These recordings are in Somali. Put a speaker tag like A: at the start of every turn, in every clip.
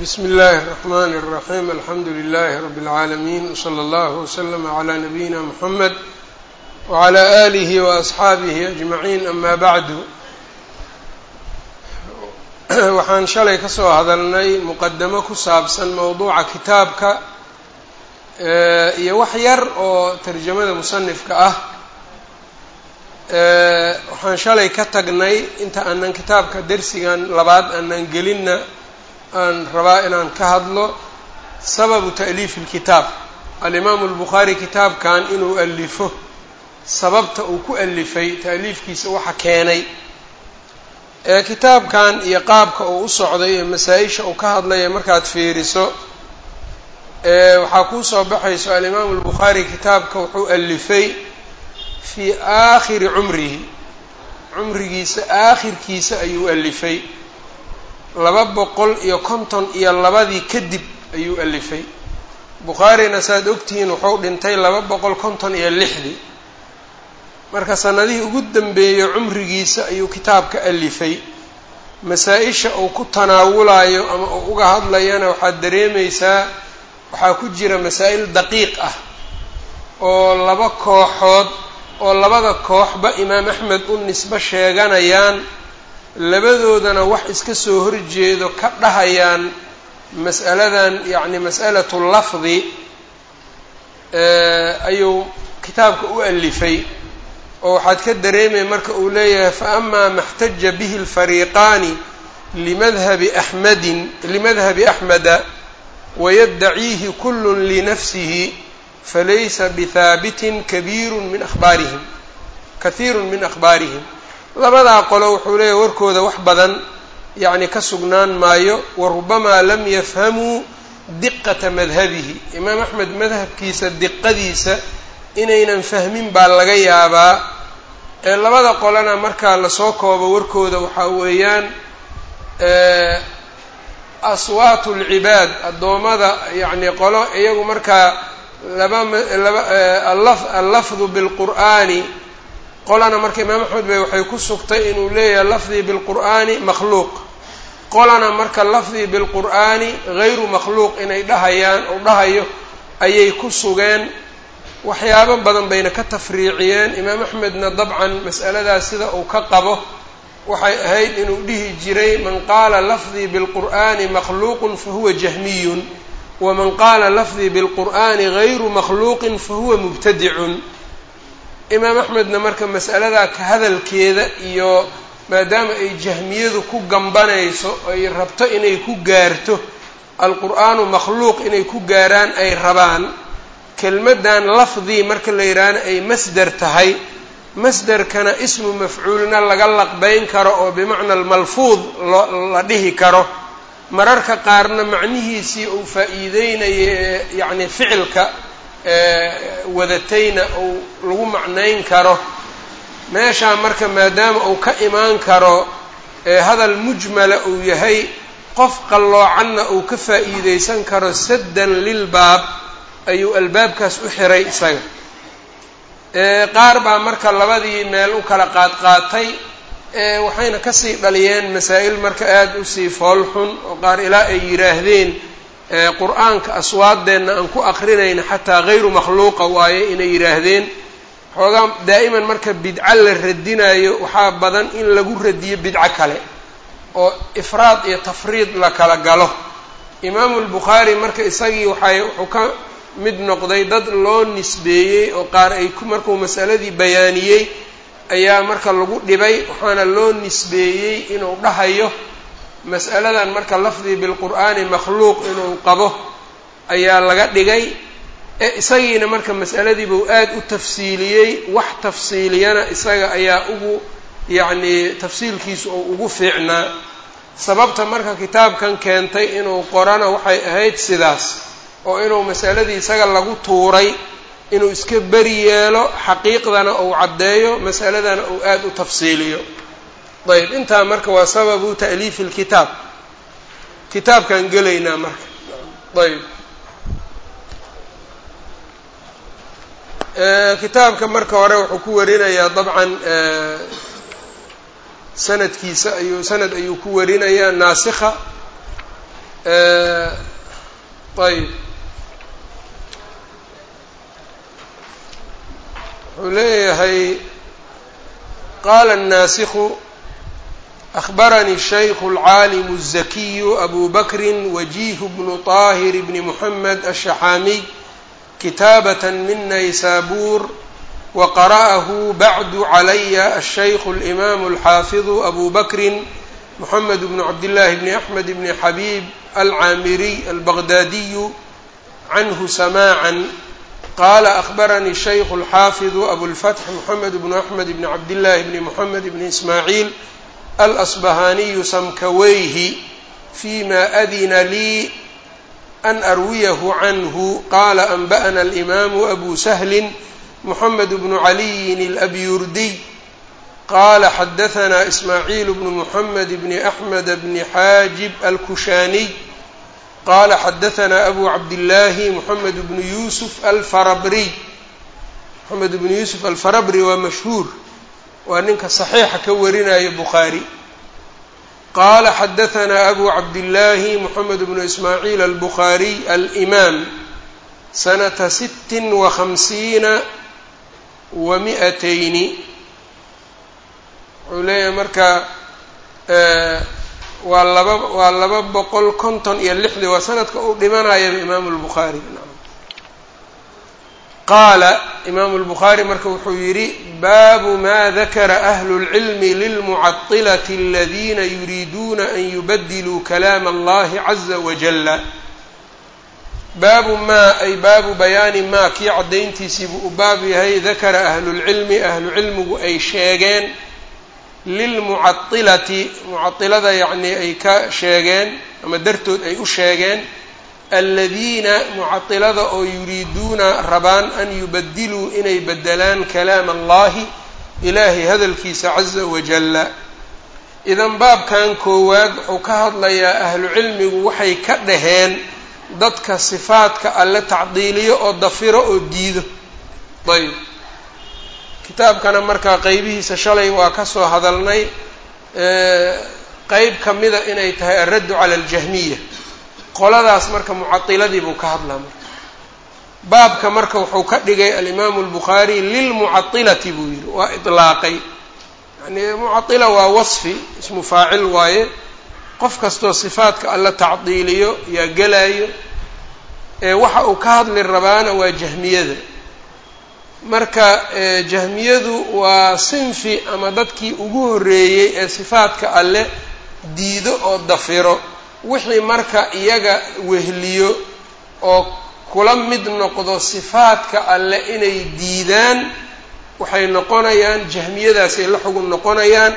A: bsmi اllahi الرحmn الرaحيم alxamdu لlh رb العaalمين وslى اllه وslm عlى نabيina mحamed وعlى آlih وأصxaabih أجmaعin ama bعdu waxaan shalay ka soo hadalnay muqadamo ku saabsan mowduuca kitaabka iyo wax yar oo tarjamada musanifka ah waxaan shalay ka tagnay inta aanan kitaabka dersigan labaad aanan gelinna aan rabaa inaan ka hadlo sababu ta'liifi alkitaab. Alimaamu albukhaari kitaabkan inuu alifo sababta uu ku alifay ta'liifkiisa waxa keenay. Ee kitaabkan iyo qaabka uu u socday ee masaa-isha uu ka hadlaya markaad fiiriso ee waxaa kuu soo baxayso alimaamu albukhaari kitaabka wuxuu alifay fii aakhiri cumrihi. Cumrigiisa aakhirkiisa ayuu alifay laba boqol iyo konton iyo labadii kadib ayuu alifay. Bukhaarina saad ogtihiin wuxuu dhintay laba boqol konton iyo lixdii. Marka sanadihii ugu dambeeyey cumrigiisa ayuu kitaabka alifay. Masaa-isha uu ku tanaawulayo ama uu uga hadlayana waxaad dareemaysaa waxaa ku jira masaa'il daqiiq ah oo laba kooxood oo labada kooxba imaam axmed u nisbo sheeganayaan labadoodana wax iska soo horjeedo ka dhahayaan mas'aladan yacni mas'alatu lafdi ayuu kitaabka u alifay oo waxaad ka dareemaya marka uu leeyahay fa amaa maxtaja bihi alfariiqaani limadhabi axmedin limadhabi axmeda wayaddaciihi kullun linafsihi falaysa bihaabitin kabiirun min akhbaarihim kahiirun min akhbaarihim labadaa qolo wuxuu leeyahy warkooda wax badan yacni ka sugnaan maayo wa rubamaa lam yafhamuu diqata madhabihi. Imaam axmed madhabkiisa diqadiisa inaynan fahmin baa laga yaabaa. Ee labada qolona markaa la soo koobo warkooda waxaa weeyaan aswaatu lcibaad addoommada yacni qolo iyagu markaa laba laba allafdu bilqur'aani qolana marka imaam axmed bay waxay ku sugtay inuu leeyahay lafdii bilqur'aani makhluuq. Qolana marka lafdii bilqur'aani hayru makhluuq inay dhahayaan oo dhahayo ayay ku sugeen. Waxyaabo badan bayna ka tafriiciyeen. Imaam axmedna dabcan mas'aladaas sida uu ka qabo waxay ahayd inuu dhihi jiray man qaala lafdii bilqur'aani makhluuqun fahuwa jahmiyun waman qaala lafdii bilqur'aani hayru makhluuqin fahuwa mubtadicun imaam axmedna marka mas'aladaa ka hadalkeeda iyo maadaama ay jahmiyadu ku gambanayso ay rabto inay ku gaarto alqur'aanu makhluuq inay ku gaaraan ay rabaan kelmaddan lafdii marka la yidhaahna ay masder tahay masderkana ismu mafcuulna laga laqbeyn karo oo bimacna almalfuud la dhihi karo. Mararka qaarna macnihiisii uu faa'iideynayo yacni ficilka wadatayna uu lagu macnayn karo meeshaa marka maadaama uu ka imaan karo hadal mujmala uu yahay qof qalloocanna uu ka faa'iideysan karo saddan lilbaab ayuu albaabkaas u xiray isaga. Qaar baa marka labadii meel u kala qaadqaatay waxayna ka sii dhaliyeen masaa'il marka aada u sii foolxun oo qaar ilaa ay yidhaahdeen qur'aanka aswaadeenna aan ku aqrinayna xataa hayru makhluuqa waaye inay yidhaahdeen. Xoogaa daa'iman marka bidco la radinayo waxaa badan in lagu radiyo bidco kale oo ifraad iyo tafriid la kala galo. Imaamu lbukhaari marka isagii waxay wuxuu ka mid noqday dad loo nisbeeyey oo qaar ay markuu masaladii bayaaniyey ayaa marka lagu dhibay waxaana loo nisbeeyey inuu dhahayo mas'aladan marka lafdii bilqur'aani makhluuq inuu qabo ayaa laga dhigay ee isagiina marka mas'aladiibuu aada u tafsiiliyey wax tafsiiliyana isaga ayaa ugu yacnii tafsiilkiisu oo ugu fiicnaa. Sababta marka kitaabkan keentay inuu qorana waxay ahayd sidaas oo inuu masaladii isaga lagu tuuray inuu iska beri yeelo xaqiiqdana uu caddeeyo masaladana uu aada u tafsiiliyo ayb intaa marka waa sababu ta'liifi lkitaab kitaabkaan gelaynaa marka. Ayb kitaabka marka hore wuxuu ku warinayaa dabcan sanadkiisa ayuu sanad ayuu ku warinayaa naasikha. Ayb wuxuu leeyahay qaala الnaasikhu أخbarnي الشhيkh الcاalم الزkiي أbu bkri وجيه بن طاhر بن محمد الشhxاamiي kitaabaة min naysabur وqarأه bعd عlي الشhيkh الإmam الxاafiظ أbu bkri محمد بن cabdاللahi بن أحمد بن xabيب الcاamري البغdاdiي عnه سmاعا qال أخبرني الشhيkh الxاaفظ أبوالفتح محمد بن أحمد بن cabdاللahi بن محمد بن إسماعيل alasbahaniyu samkaweyhi fima adina lii an arwiyahu canhu qaala anba'na alimaamu abu sahlin moxamed bnu caliyin alabyurdiy qala xadahanaa ismaaciil bnu moxamed bni axmed bni xaajib alkushaaniy qala xadahanaa abu cabdillaahi moxamed bnu yusuf alfarabriy moxamed bnu yuusuf alfarabri waa mashhuur waa ninka saxiixa ka warinayo bukhaari qaala xadahanaa abu cabdillaahi moxamed bnu ismaaciil albukhaariy alimaam sanata sittin wa khamsiina wa mi-atayni. Wuxuu leeyahay marka waa laba waa laba boqol konton iyo lixdii waa sanadka u dhimanaya imaamu lbukhaari qaala imaamu lbukhaari marka wuxuu yidhi baabu ma dakara ahlu اlcilmi lilmucaطilati aladiina yuriiduuna an yubadiluu kalaam allahi caza wajala baabu maa ay baabu bayaani maa kii caddayntiisiibuu u baab yahay dakara ahlulcilmi ahlu cilmigu ay sheegeen lilmucailati mucailada yacnii ay ka sheegeen ama dartood ay u sheegeen aladiina mucailada oo yuriiduuna rabaan an yubadiluu inay bedelaan kalaam allahi ilaahay hadalkiisa caza wajalla idan baabkan koowaad wuxuu ka hadlayaa ahlu cilmigu waxay ka dhaheen dadka sifaadka alle tacdiiliyo oo dafiro oo diido. Ayb. Kitaabkana markaa qeybihiisa shalay waa ka soo hadalnay qeyb ka mida inay tahay alraddu cala aljahmiya qoladaas marka mucadiladii buu ka hadlaa marka. Baabka marka wuxuu ka dhigay alimaamu albukhaari lilmucailati buu yihi waa ilaaqay yani mucaila waa wasfi ismu faacil waaye. Qof kastoo sifaadka alla tacdiiliyo yaa gelaayo ee waxa uu ka hadli rabaana waa jahmiyada. Marka jahmiyadu waa sinfi ama dadkii ugu horreeyey ee sifaadka alle diido oo dafiro wixii marka iyaga wehliyo oo kula mid noqdo sifaadka alle inay diidaan waxay noqonayaan jahmiyadaasay la xugun noqonayaan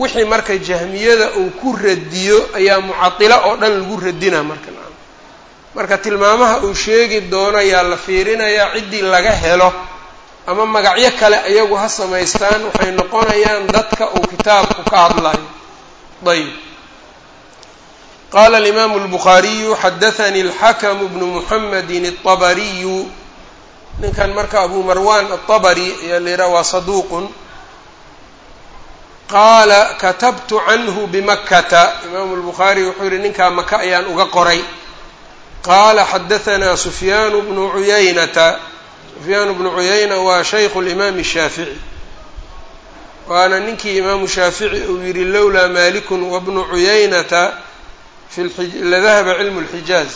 A: wixii marka jahmiyada uu ku radiyo ayaa mucadilo oo dhan lagu radina marka. Marka tilmaamaha uu sheegi doono ayaa la fiirinayaa ciddii laga helo ama magacyo kale iyagu ha samaystaan waxay noqonayaan dadka uu kitaabku ka hadlayo. Ayb qala alimaamu اlbukhaariyu xadathanii اlxakmu bnu muxamedi الطabariyu ninkan marka abu marwan aلطabri ayaa la yidhaha waa saduuqun qaala katabtu canhu bimakata imaamu اlbukhaari wuxuu yihi ninkaa maka ayaan uga qoray qaala xadahanaa sufyaanu bnu cuyaynata sufyaan bnu cuyayna waa shaykhu limaami shaafici waana ninkii imaamu shaafici uu yihi lowlaa malikun wabnu cuyaynata ladahaba cilmu lxijaaz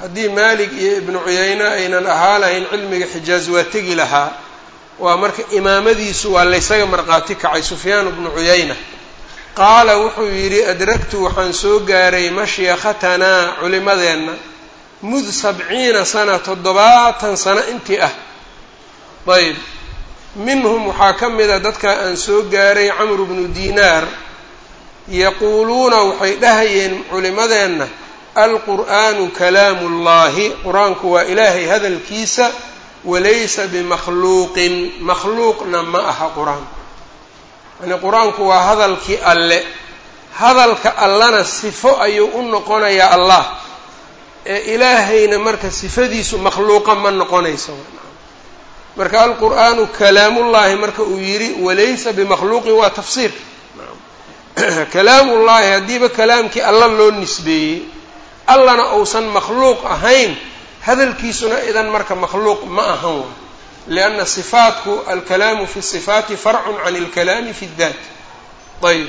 A: haddii maalik iyo ibnu cuyayne aynan ahaa lahayn cilmiga xijaaz waa tegi lahaa waa marka imaamadiisu waa laysaga marqaati kacay sufyaan bnu cuyayna qaala wuxuu yidhi adragtu waxaan soo gaaray mashyakhatanaa culimadeenna mud sabciina sana toddobaatan sano intii ah ayb minhum waxaa ka mida dadka aan soo gaaray camru bnu dinaar yaquuluuna waxay dhahayeen culimadeenna alqur'aanu kalaamu llahi qur'aanku waa ilaahay hadalkiisa walaysa bimakhluuqin makhluuqna ma aha qur'aanku yani qur'aanku waa hadalkii alle. Hadalka allana sifo ayuu u noqonayaa allah. Ee ilaahayna marka sifadiisu makhluuqa ma noqonayso. Marka alqur'aanu kalaamullaahi marka uu yidhi walaysa bimakhluuqin waa tafsiir kalaamullaahi haddiiba kalaamkii alla loo nisbeeyey allana uusan makhluuq ahayn hadalkiisuna idan marka makhluuq ma ahan wa lianna sifaatku alkalaamu fi sifaati farcun can alkalaami fi ddaat ayb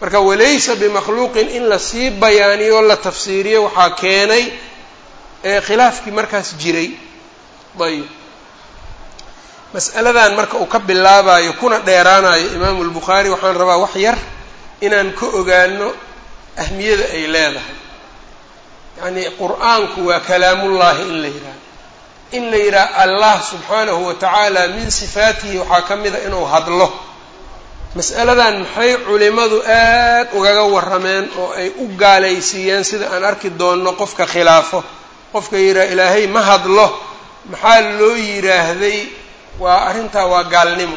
A: marka walaysa bimakhluuqin in la sii bayaaniyo la tafsiiriyo waxaa keenay khilaafkii markaas jiray. Ayb mas'aladan marka uu ka bilaabayo kuna dheeraanayo imaamu lbukhaari waxaan rabaa wax yar inaan ka ogaano ahmiyada ay leedahay. Yacnii qur'aanku waa kalaamullaahi in la yidhaha in la yidhaha allah subxaanahu wa tacaala min sifaatihi waxaa ka mida inuu hadlo. Mas'aladan maxay culimadu aad ugaga warrameen oo ay u gaalaysiiyeen sida aan arki doonno qofka khilaafo? Qofka yidhaha ilaahay ma hadlo. Maxaa loo yidhaahday? Waa arrintaa waa gaalnimo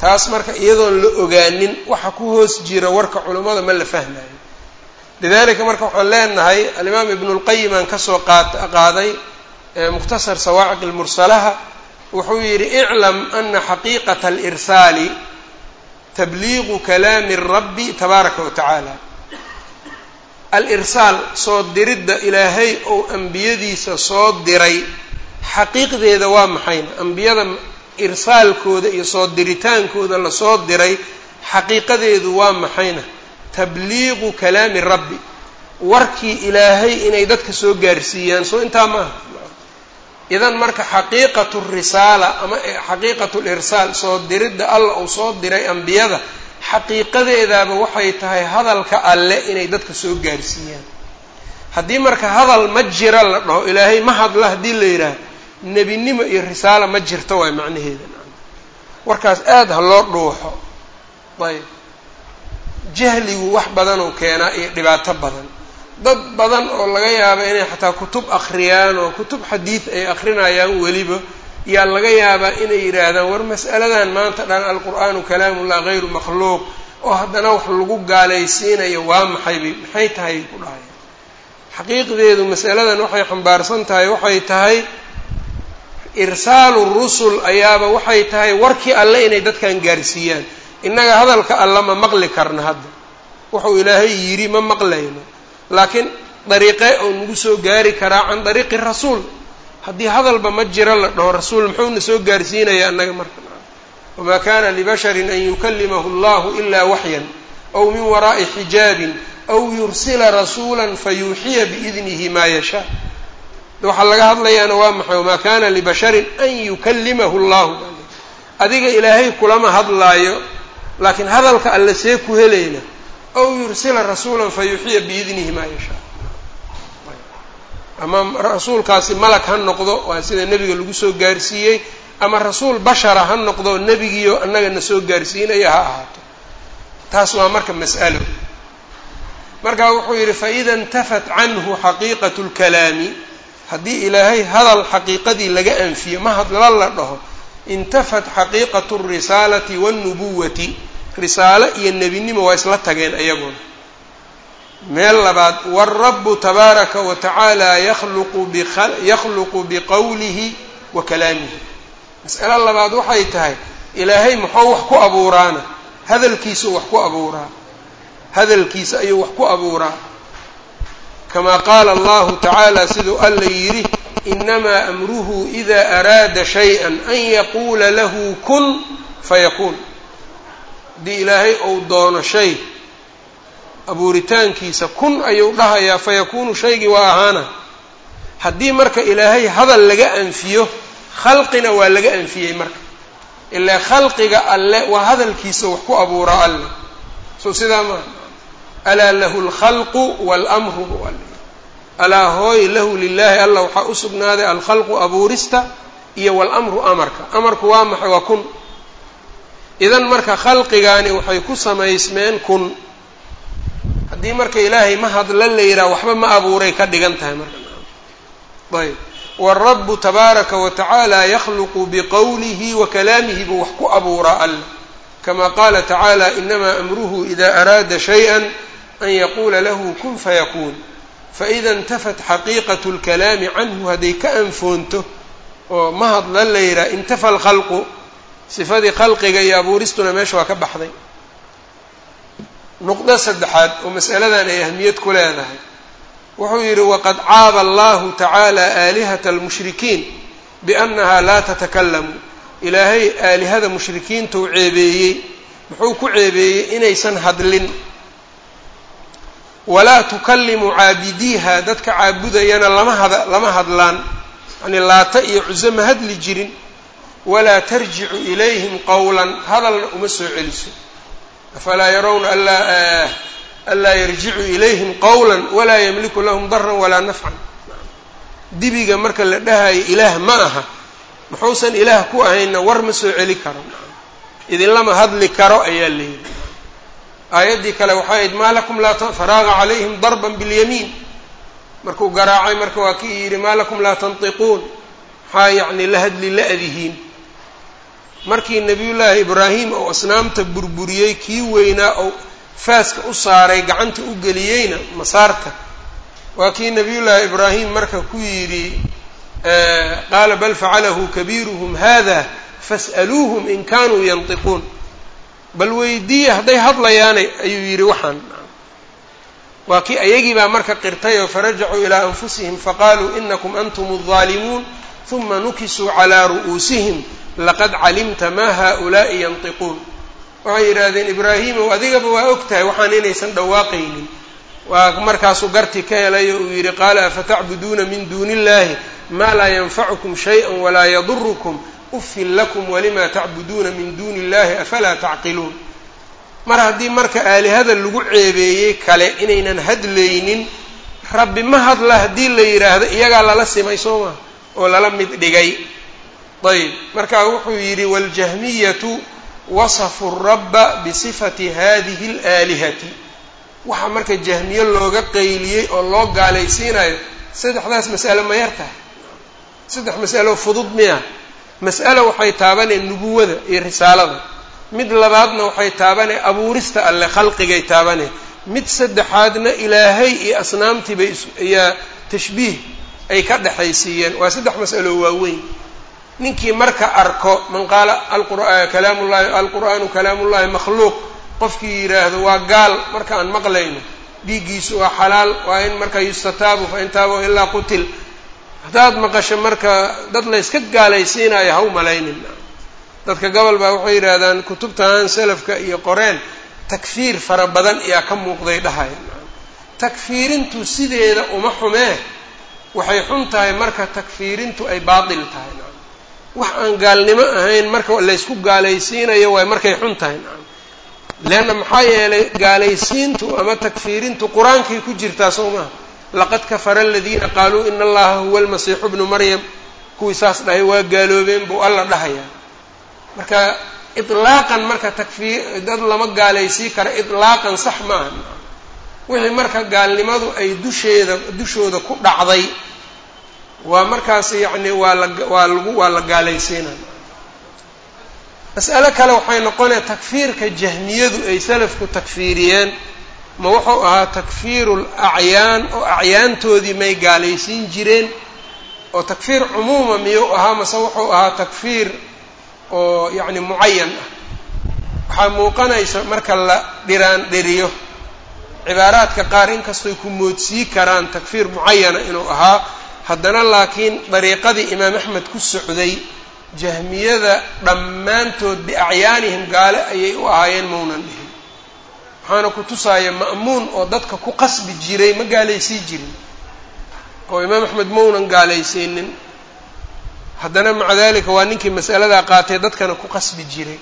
A: taas marka iyadoon la ogaanin waxa ku hoos jira warka culimmada ma la fahmayo lidalika marka waxaan leenahay alimaam ibnu lqayim aan ka soo qaaday mukhtasar sawaaciq lmursalaha wuxuu yidhi iclam ana xaqiiqata alirsaali tabliiqu kalaami rabbi tabaaraka wa tacaala. Alirsaal soo diridda ilaahay ou ambiyadiisa soo diray xaqiiqdeeda waa maxayna. Ambiyada irsaalkooda iyo soo diritaankooda la soo diray xaqiiqadeedu waa maxayna. Tabliiqu kalaami rabbi. Warkii ilaahay inay dadka soo gaarsiiyaan soo intaa maaha idan marka xaqiiqatu risaala ama xaqiiqatu lirsaal soo diridda alla uu soo diray ambiyada xaqiiqadeedaaba waxay tahay hadalka alle inay dadka soo gaarsiiyaan. Haddii marka hadal ma jira la dhaho ilaahay ma hadla haddii la yidhaah nebinimo iyo risaala ma jirto waay macnaheeda. Warkaas aada ha loo dhuuxo. Ayb jahligu wax badanuu keenaa iyo dhibaato badan. Dad badan oo laga yaaba inay xataa kutub akhriyaan oo kutub xadiid ay akrinayaan weliba yaa laga yaabaa inay yidhaahdaan war mas'aladan maanta dhan alqur'aanu kalaamullah hayru makhluuq. Oo haddana wax lagu gaalaysiinayo waa maxayba maxay tahay? ku dhahay. Xaqiiqdeedu masaladan waxay xambaarsan tahay waxay tahay irsaalu rusul ayaaba waxay tahay warkii alle inay dadkan gaarsiiyaan. Innaga hadalka alla ma maqli karna hadda. Wuxuu ilaahay yidhi ma maqlayno. Laakiin dariiqe oo nagu soo gaari karaa can dariiqi rasuul. Haddii hadalba ma jiro la dhaho rasuul muxuuna soo gaarsiinaya annaga marka? Wamaa kana libasharin an yukalimahu allahu ilaa waxyan aw min waraa'i xijaabin aw yursila rasuula fayuuxiya biidnihi maa yashaa waxaa laga hadlayaana waa maxay wamaa kana libasharin an yukalimahu llahu adiga ilaahay kulama hadlaayo laakiin hadalka alle see ku helayna aw yursila rasuula fayuuxiya biidnihi maa yashaa. Ama rasuulkaasi malag ha noqdo waa sida nebiga lagu soo gaarsiiyey ama rasuul bashara ha noqdo nebigiyo annagana soo gaarsiinaya ha ahaato. Taas waa marka mas'alo. Markaa wuxuu yidhi faida intafat canhu xaqiiqatu lkalaami haddii ilaahay hadal xaqiiqadii laga anfiyo ma hadla la dhaho intafat xaqiiqatu alrisaalati waannubuwati risaalo iyo nebinimo waa isla tageen ayaguna meel labaad wاlrabu tabaaraka wa tacaala yakhluqu biqowlihi wa kalaamihi. Mas'alo labaad waxay tahay ilaahay muxuu wax ku abuuraana? Hadalkiisuu wax ku abuuraa? Hadalkiisa ayuu wax ku abuuraa kama qaala allahu tacaala siduu alla yidhi inamaa amruhu ida araada shayئa an yaquula lahu kun fayakuun haddii ilaahay ou doono shay abuuritaankiisa kun ayuu dhahayaa fayakuunu shaygii waa ahaana haddii marka ilaahay hadal laga anfiyo khalqina waa laga anfiyey marka ilaa khalqiga alle waa hadalkiisa wax ku abuuraa alle soo sidaa maaha alaa lahu lkhalqu waalamru alaa hooy lahu lilaahi alla waxaa u sugnaaday alkhalqu abuurista iyo waalamru amarka amarku waa maxay waa kun idan marka khalqigaani waxay ku samaysmeen kun haddii marka ilaahay ma hadla la yidhaha waxba ma abuuray ka dhigan tahay marka ayb wاrabu tabaaraka wa tacaala yakhluqu biqowlihi wa kalaamihi buu wax ku abuuraa alla kama qaala tacaala inama amruhu ida araada shayئa an yaquula lahu kun fayakuun faida intafat xaqiiqaة اlkalaami canhu hadday ka anfoonto oo ma hadla la yidhaha intafa alkhalqu sifadii khalqiga iyo abuuristuna meesha waa ka baxday nuqdo saddexaad oo mas'aladan ay ahmiyad ku leedahay wuxuu yidhi waqad caaba allahu tacaala aalihata almushrikiin biannaha laa tatakalamu ilaahay aalihada mushrikiintuu ceebeeyey muxuu ku ceebeeyey inaysan hadlin walaa tukallimu caabidiiha dadka caabudayana lama had lama hadlaan. Yani laata iyo cuso ma hadli jirin. Walaa tarjicu ilayhim qowlan hadalna uma soo celiso. Afalaa yarawna anlaa anlaa yarjicu ilayhim qowla walaa yamliku lahum daran walaa nafcan. Dibiga marka la dhahayo ilaah ma aha muxuusan ilaah ku ahaynna war ma soo celi karo. Idinlama hadli karo ayaa la yidhi aayaddii kale waxay ahayd maa lakum laa faraaga calayhim darban biاlyamiin markuu garaacay marka waa kii yidhi maa lakum laa tantiquun. Maxaa yacni la hadli la adihiin. Markii nebiyullaahi ibraahim ou asnaamta burburiyey kii weynaa ou faaska u saaray gacanta u geliyeyna masaarta waa kii nebiyullaahi ibraahim marka ku yidhi qaala bal facalahu kabiiruhum hada fas'aluuhum in kanuu yantiquun bal weydiiya hadday hadlayaanay ayuu yidhi waxaan waa kii ayagii baa marka qirtayoo farajacuu ilaa anfusihim faqaaluu inakum antum الظaalimuun ثuma nukisuu calىa ru'uusihim laqad calimta ma haؤulaaءi yantiquun waxay yidhaahdeen ibraahiimow adigaba waa og tahay waxaan inaysan dhawaaqaynin waa markaasuu garti ka helay oo uu yidhi qaala afatacbuduuna min duuni illahi ma laa yanfacukum shayئa walaa yadurukum ufin lakum walima tacbuduuna min duuni illahi afalaa tacqiluun mar haddii marka aalihada lagu ceebeeyey kale inaynan hadlaynin rabbi ma hadla haddii la yidhaahdo iyagaa lala simay soo maa oo lala mid dhigay. Ayb marka wuxuu yidhi waljahmiyatu wasafuu rabba bisifati hadihi alaalihati. Waxaa marka jahmiye looga qayliyey oo loo gaalaysiinayo saddexdaas mas'alo ma yar saddex mas'alo fudud miya mas'alo waxay taabaneen nubuwada iyo risaalada. Mid labaadna waxay taabaneen abuurista alle khalqigay taabaneen mid saddexaadna ilaahay iyo asnaamtiibay ayaa tashbiih ay ka dhexaysiiyeen. Waa saddex mas'alo waaweyn. Ninkii marka arko man qaala kalaamullahi alqur'aanu kalaamullahi makhluuq. Qofkii yidhaahdo waa gaal marka aan maqlayno dhiiggiisu waa xalaal waa in marka yustataabu fa in taabo ilaa qutil haddaad maqasho marka dad layska gaalaysiinayo ha u malaynin. Dadka gobol baa waxay yidhaahdaan kutubtan salafka iyo qoreen takfiir fara badan ayaa ka muuqday dhahay. Takfiirintu sideeda uma xumee waxay xun tahay marka takfiirintu ay baatil tahay. Wax aan gaalnimo ahayn marka laysku gaalaysiinayo waay markay xun tahay. Leanna maxaa yeelay gaalaysiintu ama takfiirintu qur'aankay ku jirtaa soo maha laqad kafara aladiina qaaluu ina allaha huwa almasiixu bnu maryam. Kuwii saas dhahay waa gaaloobeen buu alla dhahayaa. Marka ilaaqan marka takfiir dad lama gaalaysii kara ilaaqan sax maaha wixii marka gaalnimadu ay dusheeda dushooda ku dhacday waa markaas yacni waa la waa lagu waa la gaalaysiinaya mas'alo kale waxay noqonaya takfiirka jahmiyadu ay salafku takfiiriyeen ma wuxuu ahaa takfiiru lacyaan oo acyaantoodii may gaalaysiin jireen oo takfiir cumuuma miyuu ahaa mase wuxuu ahaa takfiir oo yacni mucayan ah. Waxaa muuqanaysa marka la dhiraan dheriyo cibaaraadka qaar inkastoy ku moodsii karaan takfiir mucayana inuu ahaa haddana laakiin dariiqadii imaam axmed ku socday jahmiyada dhammaantood biacyaanihim gaale ayay u ahaayeen maunan dhihin waxaana ku tusaaya ma'muun oo dadka ku qasbi jiray ma gaalaysii jirin. Oo imaam axmed maunan gaalaysiinin. Haddana maca dalika waa ninkii mas'aladaa qaatay dadkana ku qasbi jiray.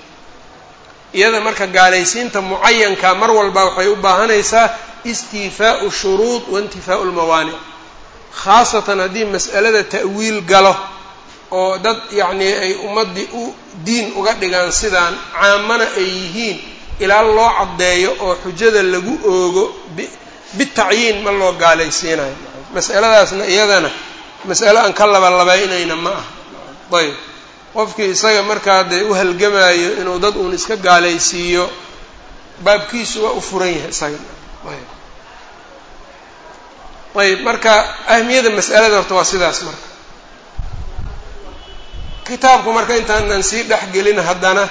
A: Iyada marka gaalaysiinta mucayanka mar walba waxay u baahanaysaa istiifaau shuruud waintifaau lmawaanic khaasatan haddii mas'alada ta'wiil galo oo dad yacnii ay ummaddii u diin uga dhigaan sidaan caamana ay yihiin ilaa loo caddeeyo oo xujada lagu oogo bitacyiin ma loo gaalaysiinayo mas'aladaasna iyadana mas'alo aan ka labalabaynayna ma aha. Ayb qofkii isaga markaa dee u halgamaayo inuu dad uun iska gaalaysiiyo baabkiisu waa u furan yahay isaga. Ayb ayb marka ahmiyada mas'alada horta waa sidaas marka. Kitaabku marka intaanan sii dhexgelin haddana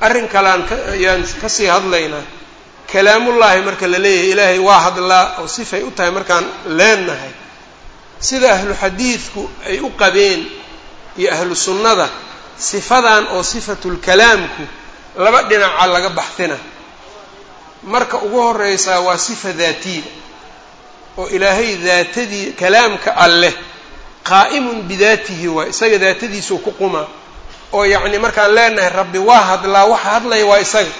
A: arrin kalean ka ayaan ka sii hadlaynaa kalaamullaahi marka la leeyahay ilaahay waa hadlaa oo sifay u tahay markaan leenahay sida ahlu xadiidku ay u qabeen iyo ahlu sunnada sifadan oo sifatulkalaamku laba dhinaca laga baxdina marka ugu horeysaa waa sifa daatiya oo ilaahay daatadii kalaamka alleh qaa'imun bidaatihi waay isaga daatadiisuu ku qumaa oo yacni markaan leenahay rabbi waa hadlaa waxa hadlaya waa isaga.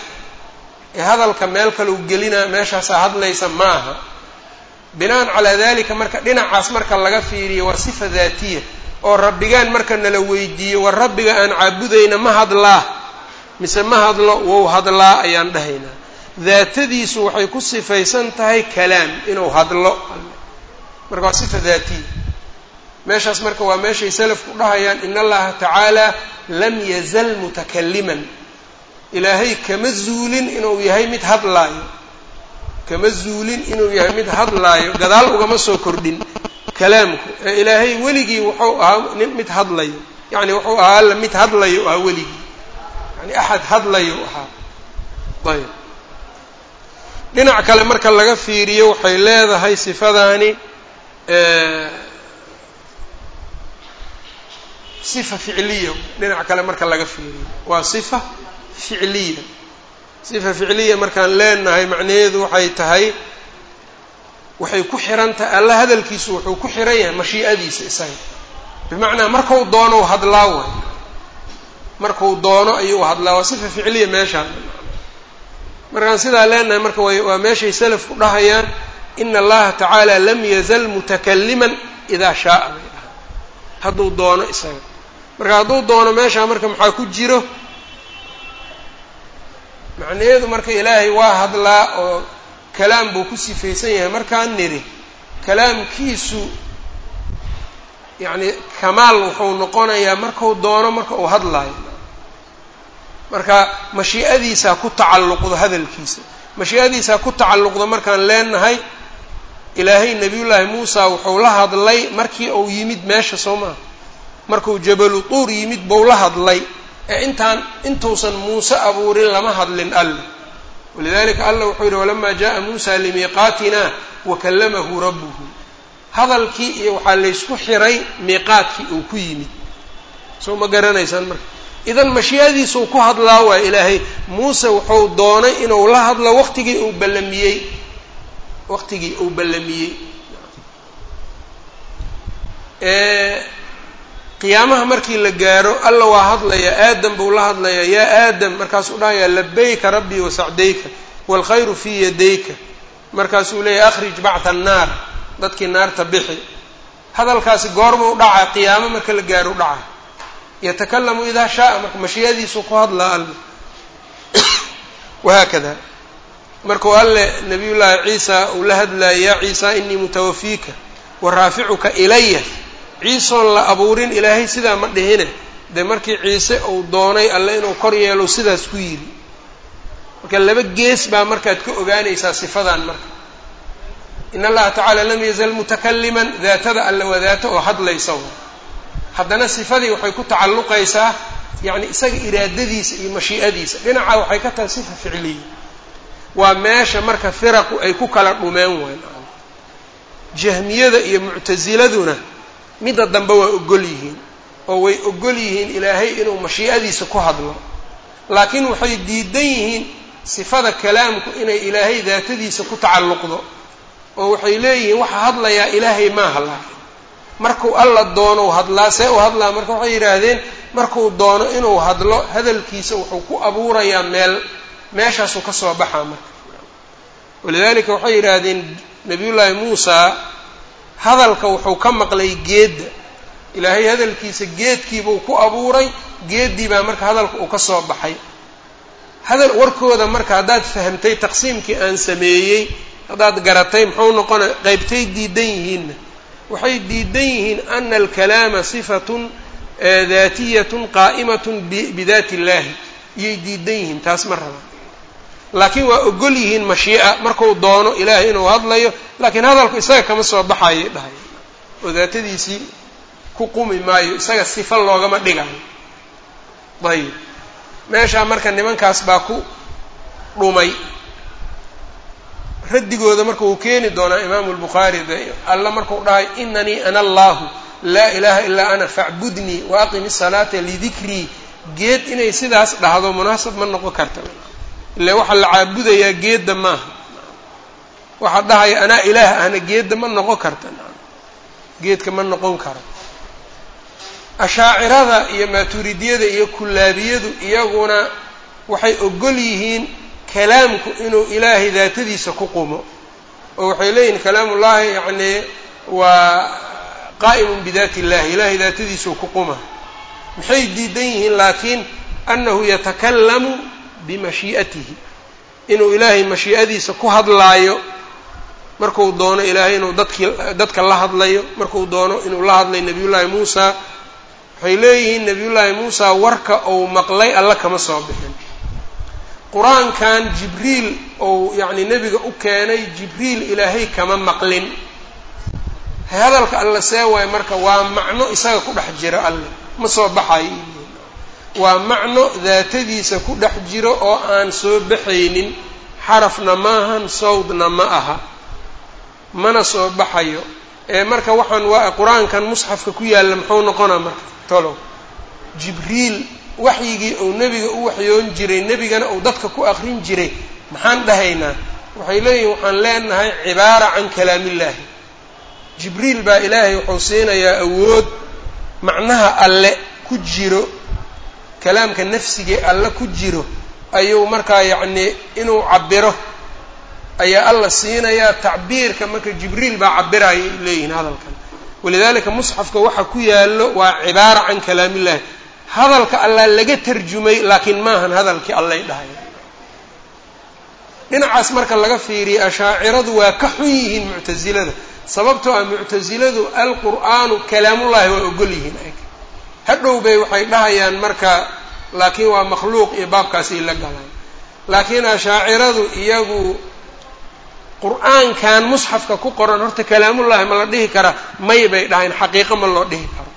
A: Ee hadalka meel kalau gelinaa meeshaasaa hadlaysa maaha binaan calaa dalika marka dhinacaas marka laga fiiriyo waa sifa daatiya oo rabbigaan marka nala weydiiyo war rabbiga aan caabudayna ma hadlaa. Mise ma hadlo wou hadlaa ayaan dhahaynaa daatadiisu waxay ku sifaysan tahay kalaam inuu hadlo. Marka waa sifa daatiya meeshaas marka waa meeshay salafku dhahayaan in allaha tacaala lam yazal mutakaliman ilaahay kama zuulin inuu yahay mid hadlaayo. Kama zuulin inuu yahay mid hadlaayo. Gadaal ugama soo kordhin. Kalaamku ee ilaahay weligii wuxuu ahaa nin mid hadlayo. Yacni wuxuu ahaa alla mid hadlayo ahaa weligii. Yani axad hadlayo ahaa. Ayb dhinac kale marka laga fiiriyo waxay leedahay sifadaani sifa ficliya. Dhinac kale marka laga fiiriyo. Waa sifa ficliya. Sifa ficliya markaan leenahay macnaheedu waxay tahay waxay ku xiran tahay alla hadalkiisu wuxuu ku xiran yahay mashii'adiisa isaga. Bimacnaa markau doono u hadlaa waay markau doono ayuu hadlaa. Waa sifa ficliya meeshaan. Markaan sidaa leenahay marka waa meeshay salafku dhahayaan ina allaha tacaala lam yazal mutakaliman idaa shaaa. Bay dhahay hadduu doono isaga marka hadduu doono meeshaa marka maxaa ku jiro? Macnaheedu marka ilaahay waa hadlaa oo kalaam buu ku sifaysan yahay. Markaan nidhi kalaamkiisu yacni kamaal wuxuu noqonayaa marku doono marka uu hadlaayo. Marka mashii'adiisaa ku tacalluqdo hadalkiisa. Mashii'adiisaa ku tacalluqdo markaan leenahay ilaahay nebiyullaahi muusa wuxuu la hadlay markii uu yimid meesha soo maha markuu jabalu tuur yimid buu la hadlay ee intaan intuusan muuse abuurin lama hadlin alle walidalika allah wuxuu yidhi walamaa jaءa muusa limiiqaatina wakallamahu rabbuhu. Hadalkii iyo waxaa laysku xiray miiqaadkii uu ku yimid. Soo ma garanaysaan marka. Idan mashii'adiisuu ku hadlaa waa ilaahay. Muuse wuxuu doonay inuu la hadlo waqtigii uu ballamiyey. Waqtigii uu ballamiyey qiyaamaha markii la gaaro alla waa hadlayaa aadam buu la hadlayaa yaa aadam markaasuu dhahayaa labayka rabbii wasacdayka waalkhayru fii yadayka. Markaasuu leeyahy akhrij bacta annaar dadkii naarta bixi. Hadalkaasi goormau dhaca qiyaamo marka la gaaro u dhaca yatakalamu idaa shaaa marka mashiiyadiisuu ku hadlaa alle wahaakada markuu alle nabiy llaahi ciisa uu la hadlayo yaa ciisa inii mutawafiika wa raaficuka ilaya ciisoon la abuurin ilaahay sidaa ma dhihine. Dee markii ciise uu doonay alle inuu kor yeelo sidaas ku yidhi. Marka laba gees baa markaad ka ogaanaysaa sifadan marka. In allaha tacaala lam yazal mutakaliman daatada alle waa daato oo hadlaysa haddana sifadii waxay ku tacalluqaysaa yacni isaga iraadadiisa iyo mashii'adiisa. Dhinaca waxay ka tahay sifa ficliya. Waa meesha marka firaqu ay ku kala dhumeen wayn jahmiyada iyo muctasiladuna midda dambe waa ogol yihiin oo way ogol yihiin ilaahay inuu mashii'adiisa ku hadlo. Laakiin waxay diidan yihiin sifada kalaamku inay ilaahay daatadiisa ku tacalluqdo oo waxay leeyihiin waxa hadlayaa ilaahay maaha laakiin markuu alla doonou hadlaa see u hadlaa. Marka waxay yidhaahdeen markuu doono inuu hadlo hadalkiisa wuxuu ku abuurayaa meel meeshaasuu ka soo baxaa marka. Walidaalika waxay yidhaahdeen nabiyullaahi muusa hadalka wuxuu ka maqlay geedda ilaahay hadalkiisa geedkiibuu ku abuuray geeddii baa marka hadalka uu ka soo baxay. Hadal warkooda marka haddaad fahamtay taqsiimkii aan sameeyey haddaad garatay muxuu noqona qeybtay diidan yihiinna waxay diidan yihiin ana alkalaama sifatun daatiyatun qaa'imatun bidaati illaahi iyay diidan yihiin taas ma raba laakiin waa ogol yihiin mashii'a marku doono ilaahay inuu hadlayo laakiin hadalku isaga kama soo baxayay dhahay. Oo daatadiisii ku qumi maayo isaga sifa loogama dhigayo. Ayib meeshaa marka nimankaas baa ku dhumay. Raddigooda marka uu keeni doonaa imaamu lbukhaari de alla markuu dhahay inanii ana allahu laa ilaaha ilaa ana facbudnii wa aqimi salaata lidikrii geed inay sidaas dhahdo munaasab ma noqon karta ile waxaa la caabudayaa geedda maaha waxaa dhahaya anaa ilaah ahna geedda ma noqon karta. Geedka ma noqon karo. Ashaacirada iyo maaturidiyada iyo kullaabiyadu iyaguna waxay ogol yihiin kalaamku inuu ilaahay daatadiisa ku qumo. Oo waxay leeyihiin kalaamullaahi yacnii waa qaa'imun bidaati illahi ilaahay daatadiisuu ku quma maxay diidan yihiin laakiin annahu yatakallamu bimashii'atihi inuu ilaahay mashii'adiisa ku hadlaayo markuu doono ilaahay inuu dadkii dadka la hadlayo markuu doono inuu la hadlayo nebiyullaahi muusa waxay leeyihiin nebiyullaahi muusa warka uu maqlay alla kama soo bixin. Qur'aankan jibriil ou yacni nebiga u keenay jibriil ilaahay kama maqlin. Hadalka alle see waayo marka waa macno isaga ku dhex jiro alle ma soo baxayo waa macno daatadiisa ku dhex jiro oo aan soo baxaynin. Xarafna maahan sawdna ma aha. Mana soo baxayo. Ee marka waxaan waa qur'aankan musxafka ku yaalla muxuu noqonaa marka? Tolow jibriil waxyigii uu nebiga u waxyoon jiray nebigana uu dadka ku aqrin jiray. Maxaan dhahaynaa? Waxay leeyihiin waxaan leenahay cibaara can kalaamillaahi jibriil baa ilaahay wuxuu siinayaa awood macnaha alle ku jiro kalaamka nafsigee alle ku jiro ayuu markaa yacnii inuu cabiro ayaa alla siinayaa tacbiirka marka jibriil baa cabiraya ay leeyihiin hadalkan. Walidaalika musxafka waxa ku yaallo waa cibaara can kalaamillahi hadalka allaa laga tarjumay laakiin maahan hadalkii allay dhahay. Dhinacaas marka laga fiiriya ashaaciradu waa ka xun yihiin muctasilada. Sababtoo ah muctasiladu alqur'aanu kalaamullahi waa ogol yihiin hadhow bay waxay dhahayaan marka laakiin waa makhluuq iyo baabkaasay la galaan laakiin ashaaciradu iyagu qur'aankan musxafka ku qoran horta kalaamullahi ma la dhihi karaa may bay dhahayn xaqiiqo ma loo dhihi karo.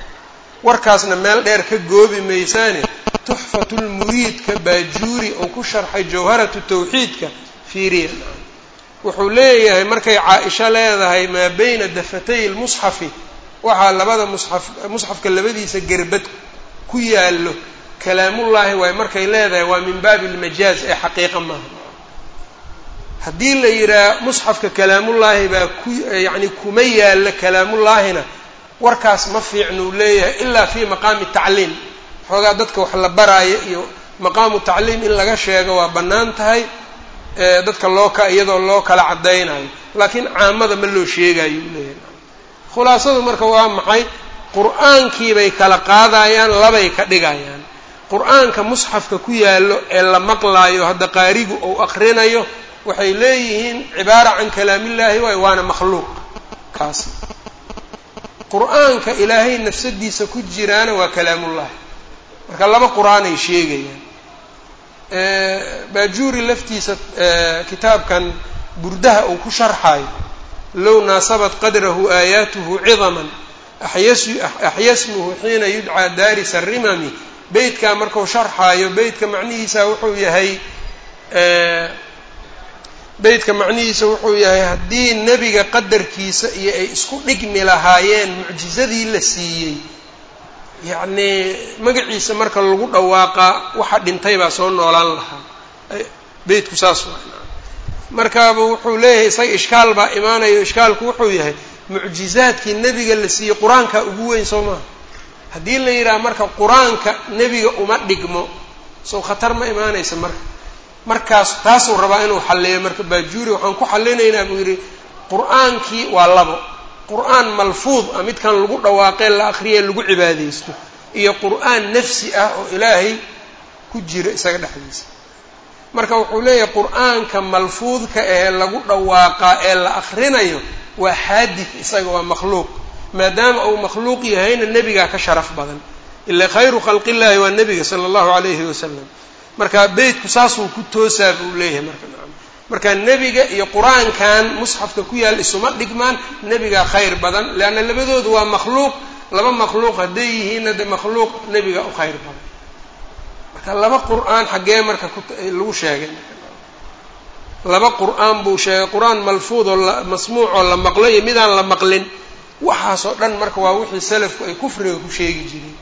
A: Warkaasna meel dheer ka goobi maysaane tuxfatulmuriidka baajuuri oo ku sharxay jawharatu tawxiidka fiiriya wuxuu leeyahay markay caa-isho leedahay maa bayna dafatay lmusxafi waxaa labada musxaf musxafka labadiisa gerbad ku yaallo kalaamullaahi waay markay leedahay waa min baabi almajaaz ee xaqiiqa maaha haddii la yidhaah musxafka kalaamullaahi baa ku yacni kuma yaallo kalaamullaahina warkaas ma fiicnuu leeyahay ilaa fii maqaami tacliim. Xoogaa dadka wax la baraayo iyo maqaamu tacliim in laga sheego waa bannaan tahay dadka loo ka iyadoo loo kala caddaynayo. Laakiin caamada ma loo sheegayo u leeyahay khulaasadu marka waa maxay? Qur'aankii bay kala qaadayaan labay ka dhigayaan. Qur'aanka musxafka ku yaallo ee la maqlaayo hadda qaarigu ou aqrinayo waxay leeyihiin cibaara can kalaamillaahi waay waana makhluuq. Kaas. Qur'aanka ilaahay nafsadiisa ku jiraana waa kalaamullahi marka laba qur'aanay sheegayaan. Baajuuri laftiisa kitaabkan burdaha uu ku sharxayo low naasabat qadrahu aayaatuhu cidaman axyasmuhu xiina yudcaa daarisa rimami beytkaa marku sharxaayo beytka macnihiisa wuxuu yahay beytka macnihiisa wuxuu yahay haddii nebiga qadarkiisa iyo ay isku dhigmi lahaayeen mucjizadii la siiyey yacnii magaciisa marka lagu dhawaaqaa waxa dhintay baa soo noolaan lahaa beytku saas waa markaaba wuxuu leeyahay isaga ishkaal baa imaanayo ishkaalku wuxuu yahay mucjizaadkii nebiga la siiyey qur'aanka ugu weyn soo maha haddii la yidhaha marka qur'aanka nebiga uma dhigmo soo khatar ma imaanaysa marka. Markaas taasuu rabaa inuu xalleeyo marka baajuuri waxaan ku xallinaynaa buu yidhi qur'aankii waa labo. Qur'aan malfuud ah midkan lagu dhawaaqee la akriye lagu cibaadaysto. Iyo qur'aan nafsi ah oo ilaahay ku jira isaga dhexdiisa marka wuxuu leeyahay qur'aanka malfuudka ee lagu dhawaaqaa ee la akrinayo waa xaadid isaga waa makhluuq. Maadaama uu makhluuq yahayna nebigaa ka sharaf badan. Ila khayru khalqillaahi waa nebiga sala allahu calayhi wasalam marka beytku saasuu ku toosaa buu leeyahay marka marka nebiga iyo qur'aankan musxafka ku yaal isuma dhigmaan nebigaa khayr badan. Leanna labadoodu waa makhluuq. Laba makhluuq hadday yihiinna de makhluuq nebiga u khayr badan marka laba qur'aan xaggee marka lagu sheegay. Laba qur'aan buu sheegay. Qur'aan malfuud oo masmuuc oo la maqlo iyo midaan la maqlin. Waxaasoo dhan marka waa wixii salafku ay kufriga ku sheegi jireen.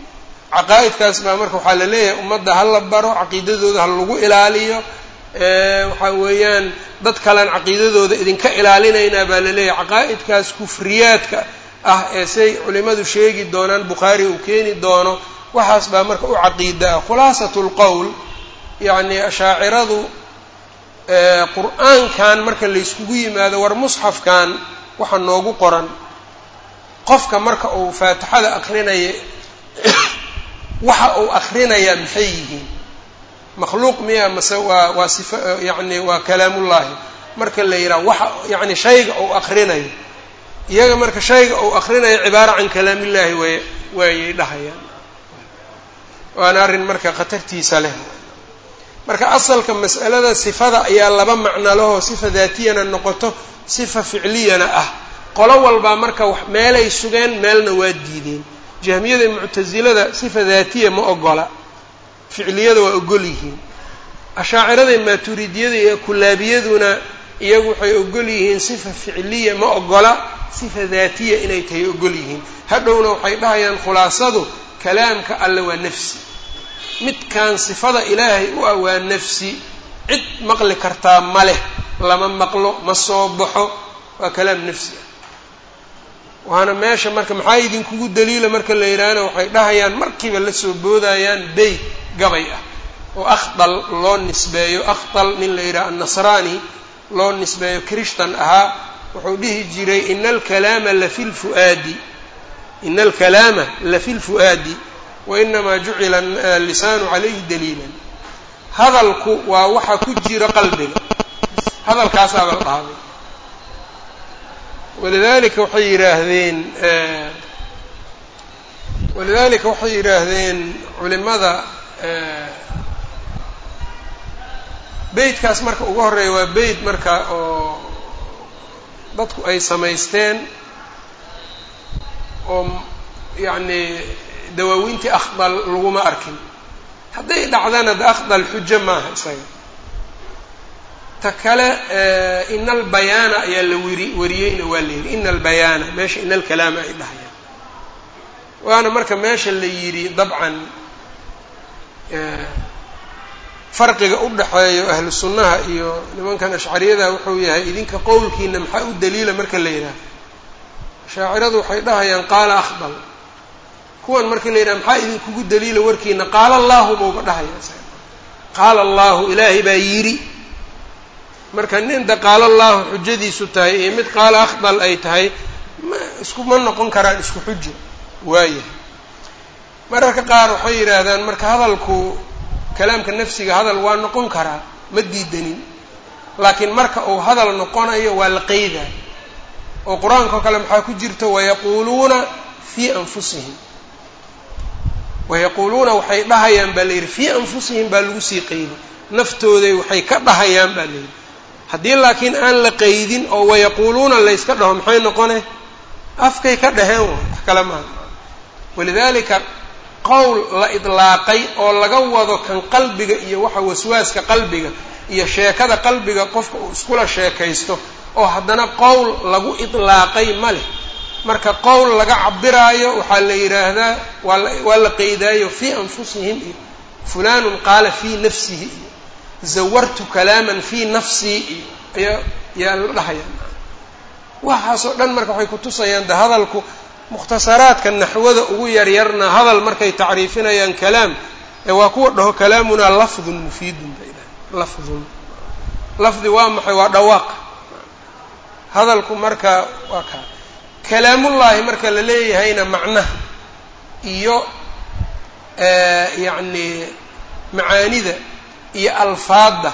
A: Caqaa'idkaas baa marka waxaa la leeyahay ummadda ha la baro caqiidadooda ha lagu ilaaliyo. Waxaa weeyaan dad kalean caqiidadooda idinka ilaalinaynaa baa la leeyahay. Caqaa'idkaas kufriyaadka ah ee say culimadu sheegi doonaan bukhaari uu keeni doono waxaas baa marka u caqiida ah khulaasatu lqowl yacni ashaaciradu qur'aankan marka layskugu yimaado war musxafkan waxa noogu qoran. Qofka marka uu faatixada akrinaya waxa uu akrinayaa maxay yihiin? Makhluuq miya mase waa waa sifa yacni waa kalaamullaahi. Marka la yidhaha waxa yacni shayga uu akrinayo iyaga marka shayga uu akrinayo cibaara can kalaamillaahi way waayay dhahayaan waana arrin marka khatartiisa leh. Marka asalka mas'alada sifada ayaa laba macno lahoo sifa daatiyana noqoto sifa ficliyana ah. Qolo walbaa marka meelay sugeen meelna waa diideen. Jahmiyada muctasilada sifa daatiya ma ogola ficliyada waa ogol yihiin. Ashaacirada maaturidiyada iyo kulaabiyaduna iyagu waxay ogol yihiin sifa ficliya ma ogola sifa daatiya inay tahay ogol yihiin. Hadhowna waxay dhahayaan khulaasadu kalaamka alle waa nafsi. Midkan sifada ilaahay u ah waa nafsi. Cid maqli kartaa ma leh lama maqlo ma soo baxo waa kalaam nafsi ah. Waana meesha marka maxaa idinkugu daliila marka la yidhaahna waxay dhahayaan markiiba la soo boodayaan beyt gabay ah. Oo akhdal loo nisbeeyo akhdal nin la yidhaha annasraani loo nisbeeyo krishtan ahaa wuxuu dhihi jiray ina alkalaama lafi lfu'aadi ina alkalaama lafi lfu'aadi wainamaa jucila lisaanu calayhi daliilan hadalku waa waxa ku jira qalbiga hadalkaasaaba la dhahabay walidalika waxay yidhaahdeen walidalika waxay yidhaahdeen culimada beytkaas marka ugu horreeya waa beyt marka oo dadku ay samaysteen oo yacni dawaawiintii akhdal laguma arkin. Hadday dhacdana de akhdal xujo maaha isaga. Ta kale ina albayaana ayaa la weri wariyeyna waa la yidhi ina albayaana meesha ina alkalaama ay dhahayaan. Waana marka meesha la yidhi dabcan farqiga u dhaxeeyo ahlu sunnaha iyo nimankan ashcariyada wuxuu yahay idinka qowlkiina maxaa u daliila marka la yidhaha shaaciradu waxay dhahayaan qaala akhdal kuwan marka la yidhaha maxaa idinkugu daliila warkiina qaala allahu bauba dhahaya qaala allahu ilaahay baa yidhi. Marka ninda qaala allahu xujadiisu tahay iyo mid qaala akhdal ay tahay ma iskuma noqon karaan isku xujo waayahay mararka qaar waxay yidhaahdaan marka hadalku kalaamka nafsiga hadal waa noqon karaa ma diidanin. Laakiin marka uu hadal noqonayo waa la qeydaa oo qur'aanka oo kale maxaa ku jirta wayaquuluuna fii anfusihim. Wayaquuluuna waxay dhahayaan baa la yidhi fii anfusihim baa lagu sii qeyday naftooday waxay ka dhahayaan baa la yidhi. Haddii laakiin aan la qeydin oo wayaquuluuna layska dhaho maxay noqone afkay ka dhaheen wax kale maaha. Walidaalika qowl la idlaaqay oo laga wado kan qalbiga iyo waxa waswaaska qalbiga iyo sheekada qalbiga qofka uu iskula sheekaysto oo haddana qowl lagu idlaaqay ma leh. Marka qowl laga cabiraayo waxaa la yidhaahdaa waa la qeydaayo fii anfusihim iyo fulanun qaala fii nafsihi iyo zawartu kalaaman fii nafsii iyo ayaa yaa la dhahayaa. Waxaasoo dhan marka waxay kutusayaan de hadalku mukhtasaraadka naxwada ugu yaryarna hadal markay tacriifinayaan kalaam ee waa kuwa dhaho kalaamunaa lafdun mufiidun bay dhahay lafdun. Lafdi waa maxay? Waa dhawaaq hadalku marka waa kaa kalaamullaahi marka la leeyahayna macnaha iyo yacni macaanida iyo alfaadda.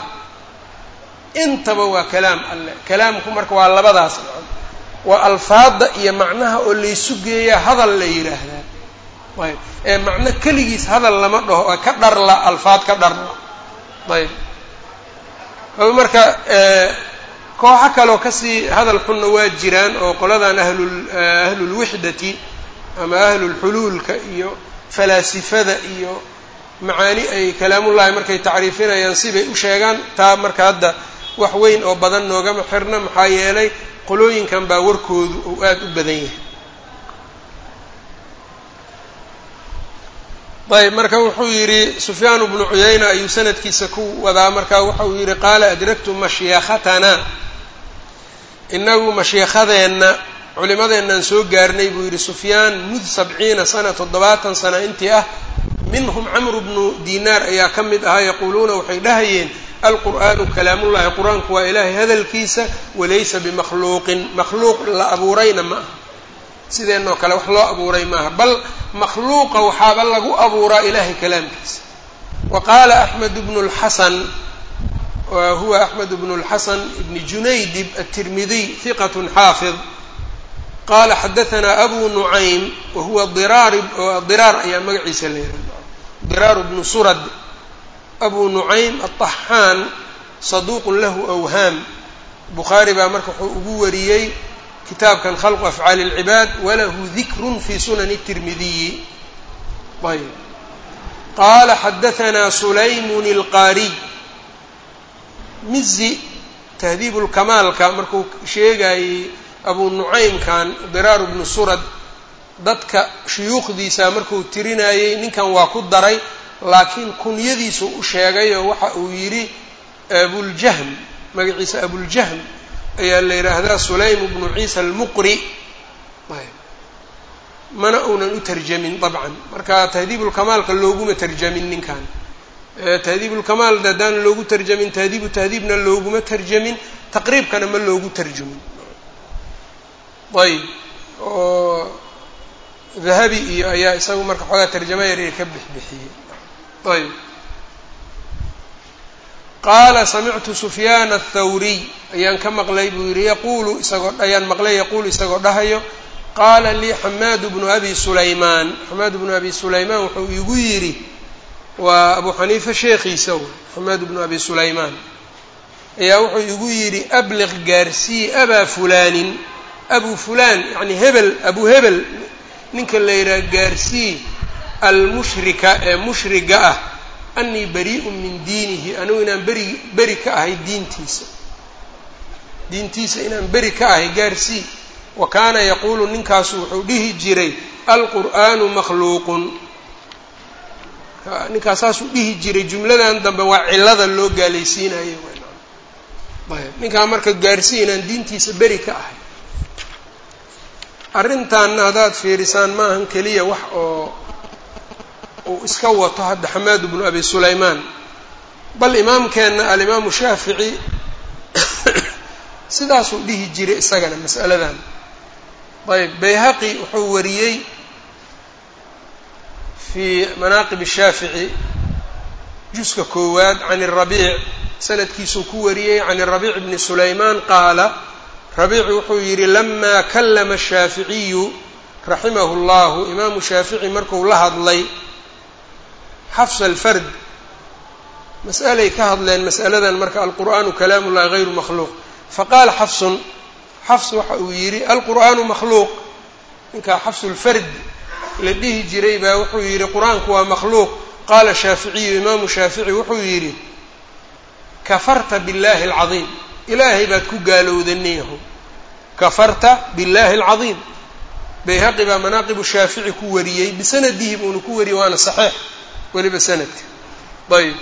A: Intaba waa kalaam alle. Kalaamku marka waa labadaas. Waa alfaadda iyo macnaha oo laysu geeyaa hadal la yidhaahdaa ayb ee macno keligiis hadal lama dhaho ka dharla alfaad ka dharla. Ayb marka kooxo kaleo ka sii hadal xunna waa jiraan oo qoladan ahlul ahlulwixdati ama ahlulxuluulka iyo falaasifada iyo macaani ay kalaamullahi markay tacriifinayaan sibay u sheegaan. Taa marka hadda wax weyn oo badan noogama xirna maxaa yeelay qolooyinkan baa warkoodu uu aada u badan yahay. Ayb marka wuxuu yidhi sufyaan bnu cuyayna ayuu sanadkiisa ku wadaa. Marka waxa uu yidhi qaala adraktu mashyaakhatanaa inagu mashyakhadeenna culimadeennan soo gaarnay buu yidhi sufyaan mud sabciina sana toddobaatan sana intii ah minhum camru bnu dinaar ayaa ka mid ahaa yaquuluuna waxay dhahayeen alqur'aanu kalaamullahi qur'aanku waa ilaahay hadalkiisa walaysa bimakhluuqin. Makhluuq la abuurayna ma aha. Sideenoo kale wax loo abuuray maaha bal makhluuqa waxaaba lagu abuuraa ilahay kalaamkiisa. Wa qaala axmed bnu lxasan huwa axmed bnu lxasan ibni junaydib atirmidiy hiqat xaafid qala xadaanaa abu nucaym wa huwa diraar diraar ayaa magaciisa la yihahda diraar bnu surad abu nucaym aلطaxaan saduuq lahu awhaam bukhaari baa marka wuxuu ugu wariyey kitaabkan khalqu afcaali اlcibaad walahu dikrun fi sunani الtirmidiyi ayb qaala xadaanaa sulaymun اlqaariy mizi tahdiib lkamaalka markuu sheegayey abu nucaymkan diraaru bnu surad dadka shuyuukhdiisa markuu tirinayey ninkan waa ku daray laakiin kunyadiisu u sheegayoo waxa uu yidhi abuljahm magaciisa abuljahm ayaa la yidhaahdaa sulaym bnu ciisa almuqri. Mana uunan u tarjamin dabcan. Marka tahdiibulkamaalka looguma tarjamin ninkan tahdiibulkamaal haddaan loogu tarjamin tahdiibu tahdiibna looguma tarjamin taqriibkana ma loogu tarjumin. Ayb oo dahabi iyo ayaa isagu marka xoogaa tarjamo yaryar ka bixbixiyey ayb qaala samictu sufyaana athawriy ayaan ka maqlay buu yidhi yaquulu isagoo ayaan maqlay yaquulu isagoo dhahayo. Qaala lii xamaadu bnu abi sulaymaan. Xamaad bnu abi sulaymaan wuxuu igu yidhi waa abu xaniifa sheekhiisa w xamaad bnu abi sulaymaan. Ayaa wuxuu igu yidhi abliq gaarsii abaa fulaanin. Abu fulaan yani hebel abu hebel ninka la yidhaha gaarsii almushrika ee mushriga ah anii barii'un min diinihi anigu inaan beri beri ka ahay diintiisa. Diintiisa inaan beri ka ahay gaarsii wa kaana yaquulu ninkaasu wuxuu dhihi jiray alqur'aanu makhluuqun ninkaas saasuu dhihi jiray jumladan dambe waa cilada loo gaalaysiinayo ayb ninkaa marka gaarsii inaan diintiisa beri ka ahay. Arrintaanna haddaad fiirisaan maahan keliya wax oo uu iska wato hadda xamaad bnu abi sulaymaan. Bal imaamkeenna alimaamu shaafici sidaasuu dhihi jiray isagana mas'aladan. Ayb bayhaqi wuxuu wariyey fii manaaqib shaafici juska koowaad can الrabiic sanadkiisuu ku wariyey can الrabiic bni sulaymaan qaala rabiici wuxuu yidhi lama kalama الshaaficiyu raximahu اllahu imaamu shaafici marku la hadlay xafs alfard mas'alay ka hadleen mas'aladan marka alqur'aanu kalaam ullahi gayru makhluuq faqaala xafsun xafs waxa uu yidhi alqur'aanu makhluuq ninkaa xafsulfard la dhihi jiray baa wuxuu yidhi qur'aanku waa makhluuq. Qaala shaaficiyu imaamu shaafici wuxuu yidhi kafarta biاllahi alcadiim. Ilaahay baad ku gaalowdaniyahu kafarta biاllahi alcadiim. Bayhaqi baa manaaqibu shaafici ku wariyey bisanadihi buuna ku wariyey waana saxiix weliba sanadka. Ayb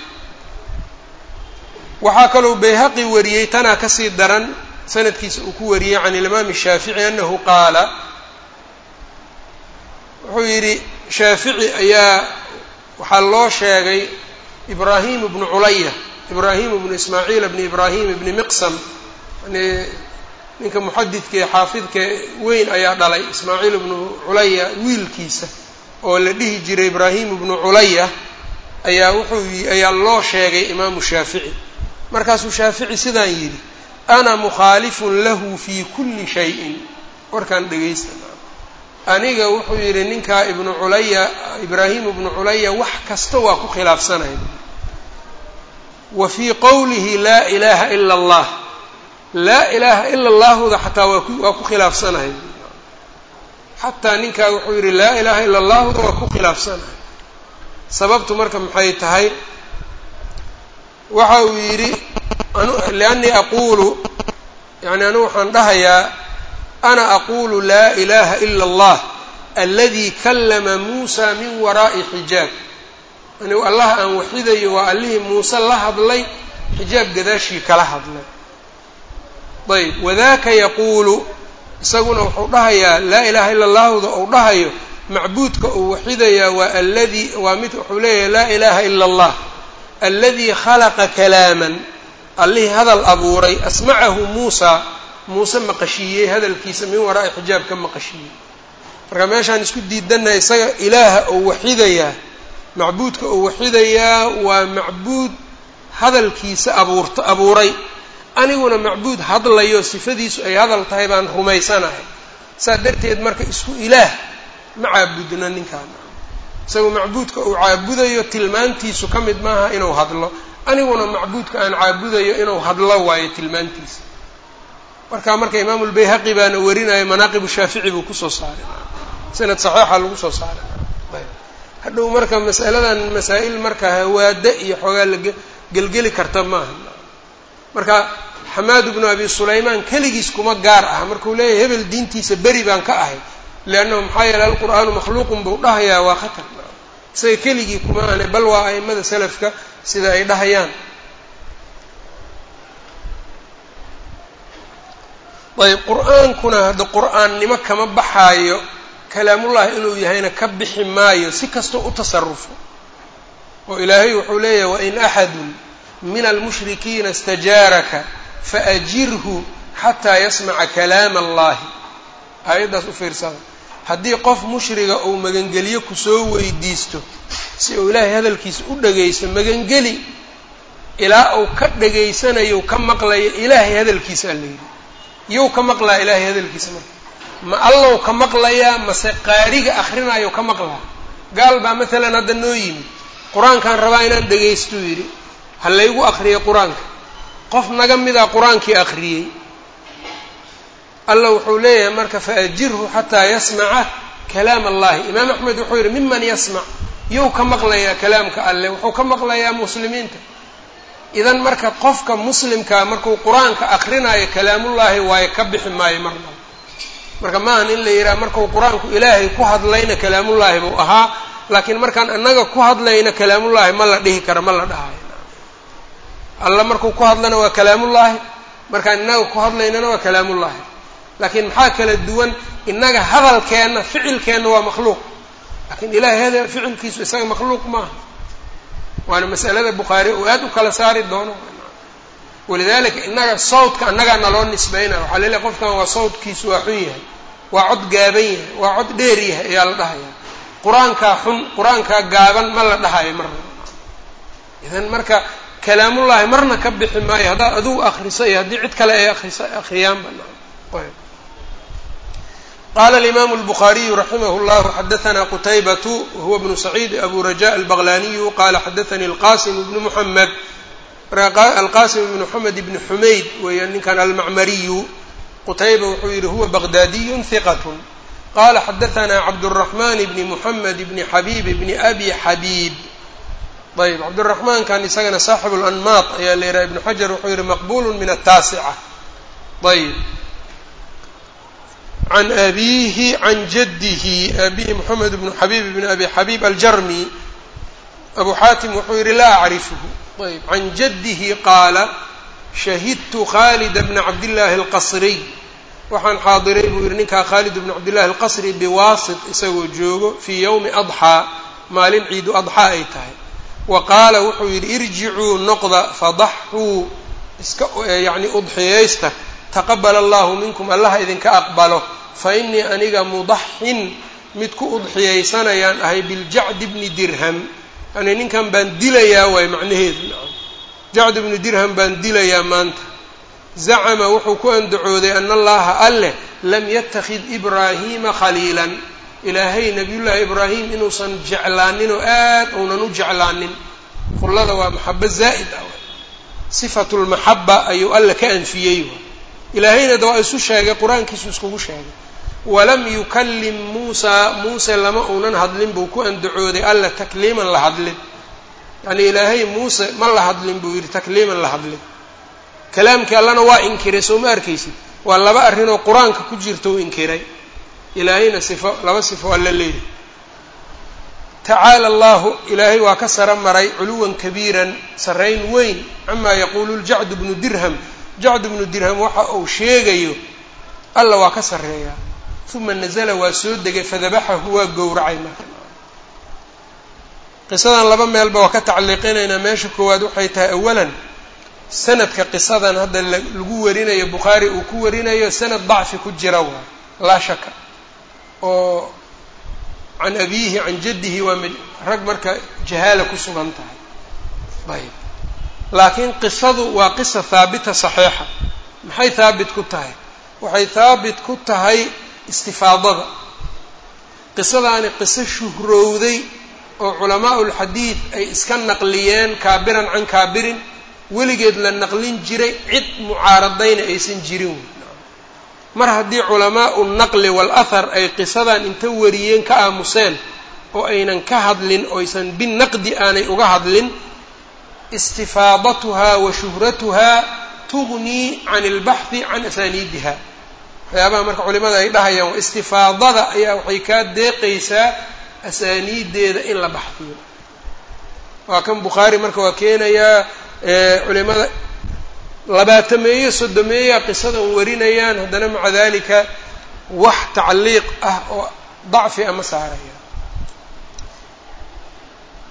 A: waxaa kalou bayhaqi wariyey tanaa ka sii daran sanadkiisa uu ku wariyey can ilimaami shaafici anahu qaala wuxuu yidhi shaafici ayaa waxaa loo sheegay ibraahim bnu culaya ibraahim bnu ismaaciil bni ibraahim bni miqsam. Yani ninka muxadidka ee xaafidka weyn ayaa dhalay ismaaciil bnu culaya wiilkiisa oo la dhihi jiray ibraahim bnu culaya ayaa wuxuu ayaa loo sheegay imaamu shaafici. Markaasuu shaafici sidaan yidhi ana mukhaalifun lahu fi kulli shayin. Warkaan dhegaysta aniga wuxuu yidhi ninkaa ibnu culaya ibraahim ibnu culaya wax kasta waa ku khilaafsanay wa fii qowlihi laa ilaaha ila allah. Laa ilaaha ila allahuda xataa waa ku khilaafsanahay. Xataa ninkaa wuxuu yidhi laa ilaaha ila allahuda waa ku khilaafsanahay. Sababtu marka maxay tahay? Waxa uu yidhi liannii aquulu yani anigu waxaan dhahayaa ana aquulu laa ilaha ila allah aladi kallama muusa min waraa'i xijaab anigu allah aan waxidayo waa allihii muuse la hadlay xijaab gadaashii kala hadlay ayb wadaka yaquulu isaguna wuxuu dhahayaa laa ilaha ila allahda ou dhahayo macbuudka uu waxidayaa waa aladi waa mid wuxuu leeyahay laa ilaha ila allah aladii khalaqa kalaaman allihii hadal abuuray asmacahu muusa muuse maqashiiyey hadalkiisa min waraa'i xijaab ka maqashiiyey marka meeshaan isku diidanna isaga ilaaha ou waxidayaa macbuudka uu waxidayaa waa macbuud hadalkiisa abuurt abuuray. Aniguna macbuud hadlayo sifadiisu ay hadal tahay baan rumaysanahay. Saa darteed marka isku ilaah ma caabudna ninkaan. Isagoo macbuudka uu caabudayo tilmaantiisu ka mid maaha inuu hadlo. Aniguna macbuudka aan caabudayo inuu hadlo waayo tilmaantiisa marka marka imaamu lbayhaqi baana warinayo manaaqibu shaafici buu ku soo saaray. Sanad saxiixa lagu soo saaray. Hadhow marka masaladan masaa-il marka hawaada iyo xoogaa la gelgeli karta maaha marka xamaad bnu abi sulaymaan keligiis kuma gaar ah markuu leeyahay hebel diintiisa beri baan ka ahay leannahu maxaa yeele alqur'aanu makhluuqun buu dhahayaa waa khatar. Isaga keligii kuma ahne bal waa aimada salafka sida ay dhahayaan ayb qur'aankuna hadda qur'aannimo kama baxaayo kalaamullahi inuu yahayna ka bixi maayo si kastoo u tasarufo oo ilaahay wuxuu leeyahay wain axadun min almushrikiina istajaaraka faajirhu xataa yasmaca kalaama allahi aayaddaas u fiirsada. Haddii qof mushriga uu magangeliyo ku soo weydiisto si uu ilaahay hadalkiisa u dhagaysto magangeli ilaa uu ka dhagaysanayo ka maqlayo ilaahay hadalkiisa alla yidhi iyou ka maqlaa ilaahay hadalkiisa marka. Ma allow ka maqlayaa mase qaariga akhrinayo ka maqlaa. Gaal baa maalan hadda noo yimid. Qur'aankaan rabaa inaan dhagaystuu yidhi ha laygu akriyay qur'aanka. Qof naga mida qur'aankii akhriyey alla wuxuu leeyahay marka faajirhu xataa yasmaca kalaam allahi. Imaam axmed wuxuu yidhi miman yasmac. Yow ka maqlayaa kalaamka alleh wuxuu ka maqlayaa muslimiinta idan marka qofka muslimkaa markuu qur'aanka akrinayo kalaamullaahi waayo ka bixi maayo marnaba marka maahan in la yidhaha markuu qur'aanku ilaahay ku hadlayna kalaamullaahi buu ahaa laakiin markaan annaga ku hadlayna kalaamullaahi ma la dhihi karo ma la dhahayo. Alla markuu ku hadlana waa kalaamullaahi markaan innaga ku hadlaynana waa kalaamullaahi. Laakiin maxaa kala duwan innaga hadalkeenna ficilkeenna waa makhluuq. Laakiin ilahay ficilkiisu isaga makhluuq maaha waana masalada bukhaari uu aad u kala saari doono. Walidalika innaga sawdka annagaa naloo nisbaynaya waxaa laleeyahy qofkan waa sawdkiisu waa xun yahay waa cod gaaban yahay waa cod dheer yahay ayaa la dhahaya qur'aankaa xun qur'aankaa gaaban ma la dhahayo marna. Idan marka kalaamullaahi marna ka bixi maayo haddaad adugu akriso iyo haddii cid kale ay akriso akriyaanba qala alimaamu albukhariyu raximah llahu xadaثna qutaybatu wahuwa bnu saciid abu raja albaqlaniyu qala xadaثani alqasim bnu muxamed alqasim bnu moxamed bni xumayd weeyaan ninkan almacmariyu qutayba wuxuu yihi huwa baqdaadiyu hiqat qala xadaثna cabdالraxman bni muxamed bni xabib bni abi xabib ayb cabdiraxmaankan isagana saaxibu lanmaat ayaa la yidhaha ibnu xajar wuxuu yihi maqbulu min ataasica ayb can abiihi can jaddihi abihi moxamed bnu xabiib bni abi xabiib aljarmi abu xaatim wuxuu yihi laa acrifhu ayb can jaddihi qaala shahidtu khalida bna cabdillaahi alqasriy waxaan xaadiray buu yihi ninkaa khaalid bnu cabdillahi alqasri biwaasit isagoo joogo fii yowmi adxaa maalin ciidu adxaa ay tahay wa qaala wuxuu yidhi irjicuu noqda fadaxuu iska yacni udxiyaysta taqabala allahu minkum allaha idinka aqbalo fa innii aniga mudaxin mid ku udxiyaysanayaan ahay biljacdi bni dirham. Yani ninkan baan dilayaa waay macnaheedu. Nacam jacd bni dirham baan dilayaa maanta. Zacama wuxuu ku andacooday ana allaha alleh lam yattakhid ibraahiima khaliilan. Ilaahay nabiyullaahi ibraahim inuusan jeclaanin oo aad uunan u jeclaanin. Khullada waa maxabo zaa'id ah sifatu lmaxaba ayuu alla ka anfiyey ilaahayna da waa isu sheegay qur'aankiisu iskugu sheegay. Walam yukallim muusaa muuse lama uunan hadlin buu ku andacooday alla takliiman la hadlin. Yacnii ilaahay muuse ma la hadlin buu yidhi takliiman la hadlin. Kalaamkii allana waa inkiray soo ma arkaysid? Waa laba arrinoo qur'aanka ku jirta uu inkiray. Ilaahayna sifo laba sifo alla leeyahy tacaala allahu ilaahay waa ka saro maray culuwan kabiiran sarrayn weyn. Camaa yaquulu ljacdu bnu dirham jacdu bnu dirham waxa uu sheegayo alla waa ka sarreeyaa. Uma nazla waa soo degay fadabaxahu waa gowracay marka. Qisadan laba meelba waa ka tacliiqinaynaa meesha koowaad waxay tahay awalan sanadka qisadan hadda lagu warinayo bukhaari uu ku warinayo sanad dacfi ku jira waay laa shaka. Oo can abiihi can jaddihi waa rag marka jahaala ku sugan tahay. Ayb laakiin qisadu waa qisa haabita saxiixa. Maxay haabit ku tahay? Waxay haabit ku tahay istifaadada. Qisadaani qiso shuhrowday oo culamaau lxadiid ay iska naqliyeen kaabiran can kaabirin weligeed la naqlin jiray cid mucaaradayna aysan jirin mar haddii culamaau naqli waalahar ay qisadan inta wariyeen ka aamuseen oo aynan ka hadlin oysan binaqdi aanay uga hadlin istifaadatuhaa wa shuhratuhaa tugnii can ilbaxthi can asaaniidiha waxyaabaha marka culimada ay dhahayaan istifaadada ayaa waxay kaa deeqaysaa asaaniideeda in la baxfiyo. Waa kan bukhaari marka waa keenayaa culimada labaatameeyo sodomeeya qisadan warinayaan haddana maca dalika wax tacliiq ah oo dacfi ama saaraya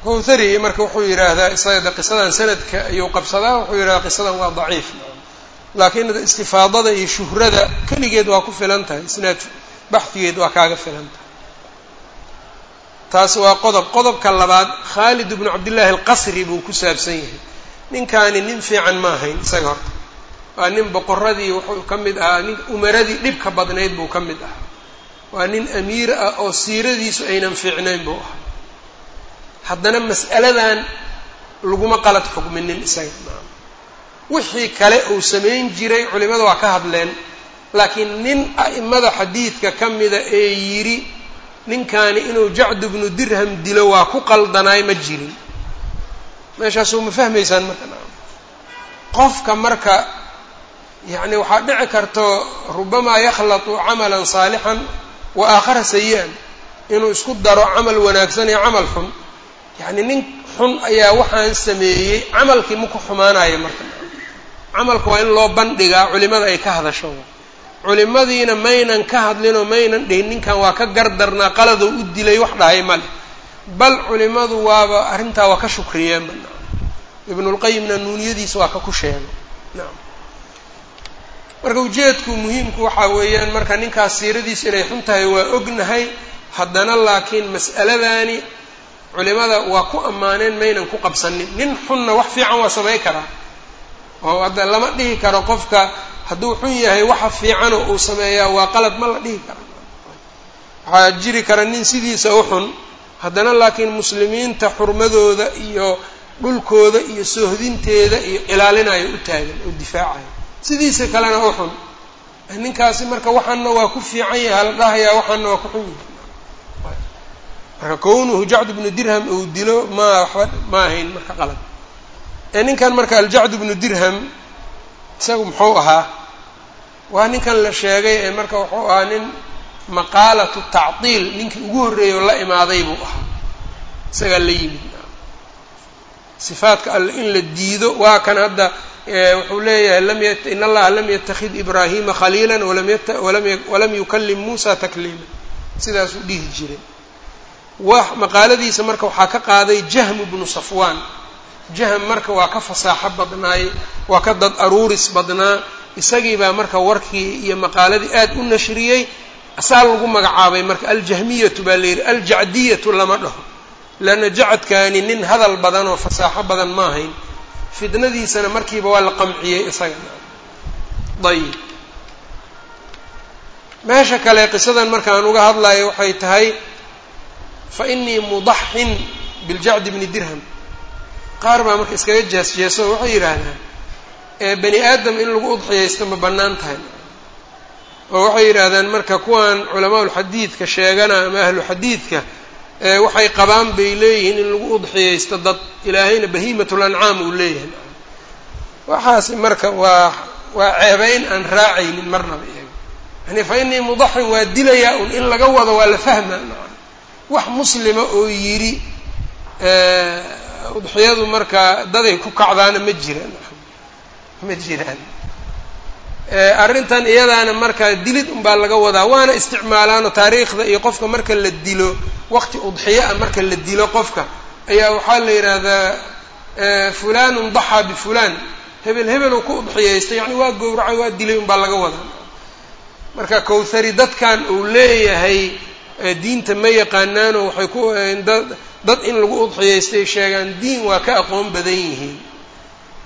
A: kowthari marka wuxuu yidhaahdaa isaga qisadan sanadka ayuu qabsadaa wuxuu yidhahdaa qisadan waa daciif. Laakiin istifaadada iyo shuhrada keligeed waa ku filan tahay isnaad baxdigeed waa kaaga filan tahay. Taas waa qodob. Qodobka labaad khaalid bnu cabdillaahi alqasri buu ku saabsan yahay. Ninkaani nin fiican ma ahayn isaga horta. Waa nin boqoradii wuxuu ka mid ahaa nin umaradii dhibka badnayd buu ka mid ahaa. Waa nin amiir ah oo siiradiisu aynan fiicnayn buu ahaa haddana mas'aladan laguma qalad xukminin isaga. Wixii kale uu samayn jiray culimada waa ka hadleen laakiin nin a'imada xadiidka ka mida ee yidhi ninkaani inuu jacdu bnu dirham dilo waa ku qaldanaay ma jirin. Meeshaasuu ma fahmaysaan marka qofka marka yacni waxaa dhici karto rubamaa yakhlatu camalan saalixan wa aakhara sayi-an inuu isku daro camal wanaagsan iyo camal xun yacni nin xun ayaa waxaan sameeyey camalkii ma ku xumaanayo marka. Camalka waa in loo bandhigaa culimada ay ka hadasho. Culimadiina maynan ka hadlinoo maynan dhihin ninkan waa ka gardarnaa qaladoo u dilay wax dhahay male bal culimadu waaba arrintaa waa ka shukriyeenba ibnulqayimna nuuniyadiisa waa ka ku sheegay. Nacam marka ujeedku muhiimku waxaa weeyaan marka ninkaas siiradiisu inay xun tahay waa ognahay haddana laakiin mas'aladani culimada waa ku ammaaneen maynan ku qabsanin nin xunna wax fiican waa samay karaa. Oo hadda lama dhihi karo qofka hadduu xun yahay waxa fiicanoo uu sameeyaa waa qalad ma la dhihi karo. Waxaa jiri kara nin sidiisa u xun haddana laakiin muslimiinta xurmadooda iyo dhulkooda iyo soohdinteeda iyo ilaalinayo u taagan oo difaacayo sidiisa kalena u xun. Ninkaasi marka waxaana waa ku fiican yahay la dhahayaa waxaana waa ku xun yahay marka kownuhu jacdu bnu dirham uu dilo ma waxba ma ahayn marka qalad. Ee ninkan marka aljacdu bnu dirham isagu muxuu ahaa waa ninkan la sheegay ee marka wuxuu ahaa nin maqaalatu tactiil ninkii ugu horreeyay oo la imaaday buu ahaa. Isagaa la yimid. Sifaadka alle in la diido waa kan hadda wuxuu leeyahay in allaha lam yatakid ibraahima khaliila walam yukalim muusa takliima sidaasuu dhihi jiray maqaaladiisa marka waxaa ka qaaday jahmu bnu safwaan jahm marka waa ka fasaaxo badnaay waa ka dad aruuris badnaa. Isagii baa marka warkii iyo maqaaladii aad u nashriyey asaa lagu magacaabay marka aljahmiyatu baa la yidhi aljacdiyatu lama dhaho. Leanna jacadkaani nin hadal badan oo fasaaxo badan ma ahayn. Fitnadiisana markiiba waa la qamciyey isaga. Ayib meesha kale qisadan markaan uga hadlayo waxay tahay fa inii mudaxin biljacdi bni dirham. Qaar baa marka iskaga jees jeeso oo waxay yidhaahdaan bani aadam in lagu udxiyaysto ma bannaan tahay. Oo waxay yidhaahdaan marka kuwan culamaaulxadiidka sheegana ama ahlu xadiidka waxay qabaan bay leeyihiin in lagu udxiyaysto dad ilaahayna bahiimatul ancaam uu leeyahay. Waxaasi marka waa waa ceebeyn aan raacaynin marnaba iyaga. Yani fa inii mudaxin waa dilayaa un in laga wado waa la fahma wax muslima oo yidhi udxiyadu marka daday ku kacdaana ma jiraan. Ma jiraan. Arrintan iyadaana markaa dilid unbaa laga wadaa. Waana isticmaalaano taariikhda iyo qofka marka la dilo waqti udxiyo ah marka la dilo qofka. Ayaa waxaa la yidhaahdaa fulanun daxaa bifulaan hebel hebeluu ku udxiyaystay yani waa gowracay waa dilay unbaa laga wadaa. Marka kowthari dadkan uu leeyahay diinta ma yaqaanaano waxay ku dad in lagu udxiyaystay sheegaan diin waa ka aqoon badan yihiin.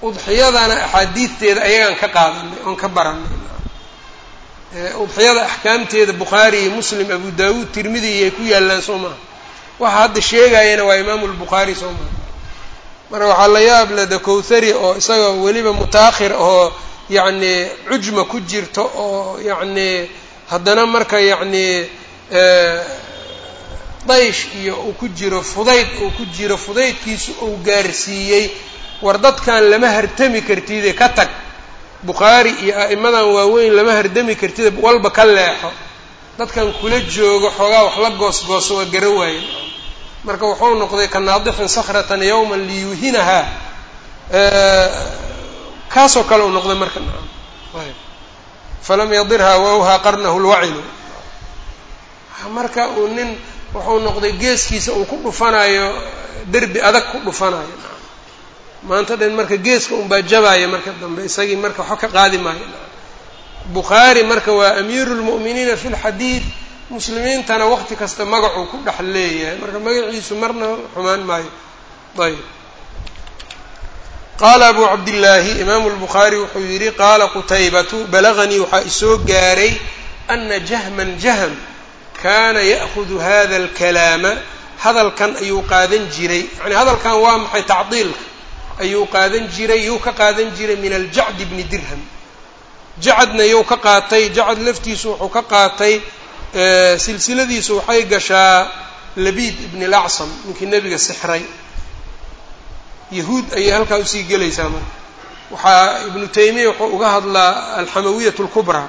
A: Udxiyadana axaadiidteeda ayagaan ka qaadanay oon ka baranay udxiyada axkaamteeda bukhaari iyo muslim abu daawuud tirmidi iyay ku yaallaan soo maha waxa hadda sheegayana waa imaamu lbukhaari soo maha marka waxaa la yaab leda kowthari oo isaga weliba mutaakhir oo yacni cujma ku jirto oo yacni haddana marka yacni daysh iyo uu ku jiro fudayd uu ku jiro fudaydkiisu uu gaarsiiyey. War dadkan lama hartami kartide ka tag. Bukhaari iyo a'imadan waaweyn lama hardami kartide walba ka leexo. Dadkan kula joogo xoogaa wax la goosgooso waa gara waayen marka wuxuu noqday ka naadixin sakhratan yawman liyuhinahaa kaasoo kale uu noqday marka falam yadirhaa wawhaa qarnahu lwacinu marka uu nin wuxuu noqday geeskiisa uu ku dhufanayo derbi adag ku dhufanayo. Maanta dhan marka geeska unbaa jabaaya marka dambe isagii marka waxba ka qaadi maayo. Bukhaari marka waa amiiru lmu'miniina fi lxadiid muslimiintana waqti kasta magacuu ku dhex leeyahay marka magaciisu marna xumaan maayo. Ayb qaala abu cabdillaahi imaamu lbukhaari wuxuu yidhi qaala qutaybatu balaganii waxaa isoo gaaray ana jahman jahm kaana ya'hudu hada alkalaama. Hadalkan ayuu qaadan jiray. Yani hadalkan waa maxay tacdiilka? Ayuu qaadan jiray yuu ka qaadan jiray min aljacdi bni dirham. Jacadna yuu ka qaatay jacad laftiisu wuxuu ka qaatay silsiladiisu waxay gashaa labiid ibni lacsam ninkii nebiga sixray. Yahuud ayay halkaa u sii gelaysaa marka. Waxaa ibnu taymiya wuxuu uga hadlaa alxamawiyat lkubraa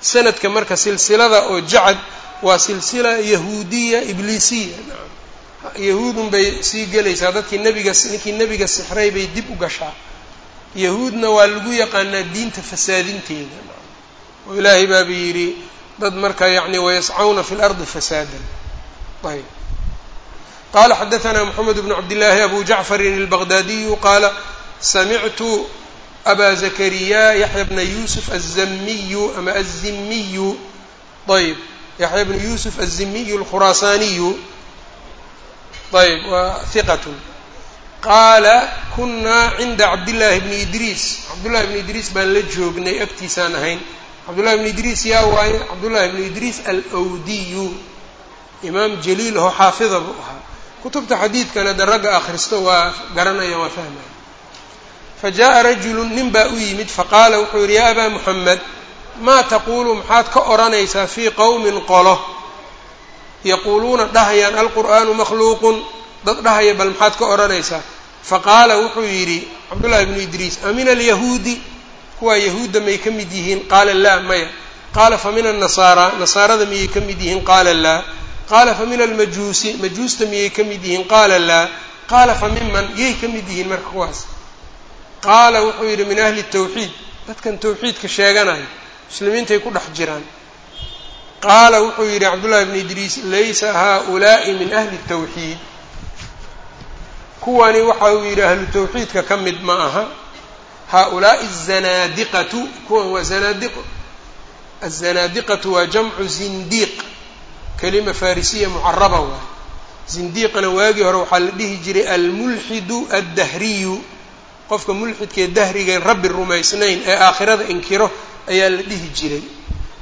A: sanadka marka silsilada oo jacad waa silsila yahuudiya ibliisiya. Yahuudun bay sii gelaysaa. Dadkii nebiga ninkii nebiga sixray bay dib u gashaa. Yahuudna waa lagu yaqaanaa diinta fasaadinteeda. Oo ilaahay baaba yidhi dad marka yacni wayascawna fi lardi fasaadan. Ayb qala xadaثna mxamed bn cabdillaahi abu jacfarin اlbaqdaadiyu qaala samictu aba zakariya yaxya bna yusuf azamiyu ama azimiyu ayb yaxya bnu yusuf azimiyu alkhuraasaaniyu ayb waa hiqat qaala kunaa cinda cabdillaahi bni idriis cabdullahi bni idriis baan la joognay agtiisaan ahayn cabdullahi bni idriis yaa waaye cabdullahi bni idriis alwdiyu imaam jaliil ahoo xaafida buu ahaa kutubta xadiidkana de ragga akhristo waa garanaya waa fahmaya fa jaaءa rajulu nin baa u yimid faqaala wuxuu yidhi yaa abaa muxamed maa taquulu maxaad ka odhanaysaa fii qowmin qolo. yaquuluuna dhahayaan alqur'aanu makhluuqun. Dad dhahaya bal maxaad ka odhanaysaa faqaala wuxuu yidhi cabdullahi bnu idriis amin alyahuudi? Kuwaa yahuudda may ka mid yihiin? Qaala laa maya. Qaala fa min annasaara? Nasaarada miyay ka mid yihiin? Qaala laa. Qaala fa min almajuusi? Majuusta miyay ka mid yihiin? Qaala laa. Qaala fa miman? Yay ka mid yihiin marka kuwaas. Qaala wuxuu yidhi min ahli tawxiid. Dadkan tawxiidka sheeganaya muslimiintay ku dhex jiraan. Qaala wuxuu yidhi cabdullahi bni idriis laysa haaulaa'i min ahli tawxiid. Kuwani waxa uu yidhi ahlu tawxiidka ka mid ma aha. Haaulaa'i azanaadiqatu kuwan waa zanaadiqo azanaadiqatu waa jamcu zindiiq kelima farisiya mucaraba waay zindiiqana waagii hore waxaa la dhihi jiray almulxidu addahriyu. Qofka mulxidkaee dahriga rabbi rumaysnayn ee aakhirada inkiro ayaa la dhihi jiray.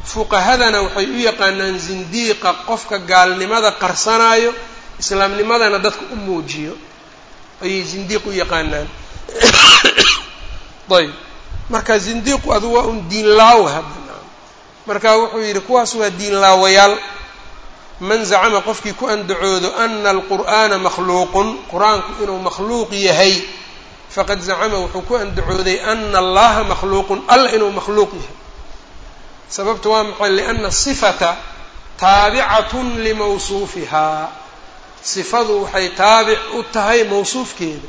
A: Fuqahadana waxay u yaqaanaan zindiiqa qofka gaalnimada qarsanaayo islaamnimadana dadka u muujiyo. Ayay zindiiq u yaqaanaan. Ayb marka zindiiqu adu waa un diinlaawa hadda marka wuxuu yidhi kuwaas waa diinlaawayaal. Man zacama qofkii ku andacoodo ana alqur'aana makhluuqun. Qur'aanku inuu makhluuq yahay faqad zacama wuxuu ku andacooday ana allaha makhluuqun alla inuu makhluuq yahay. Sababta waa maxay? Liana sifata taabicatun limawsuufihaa sifadu waxay taabic u tahay mawsuufkeeda.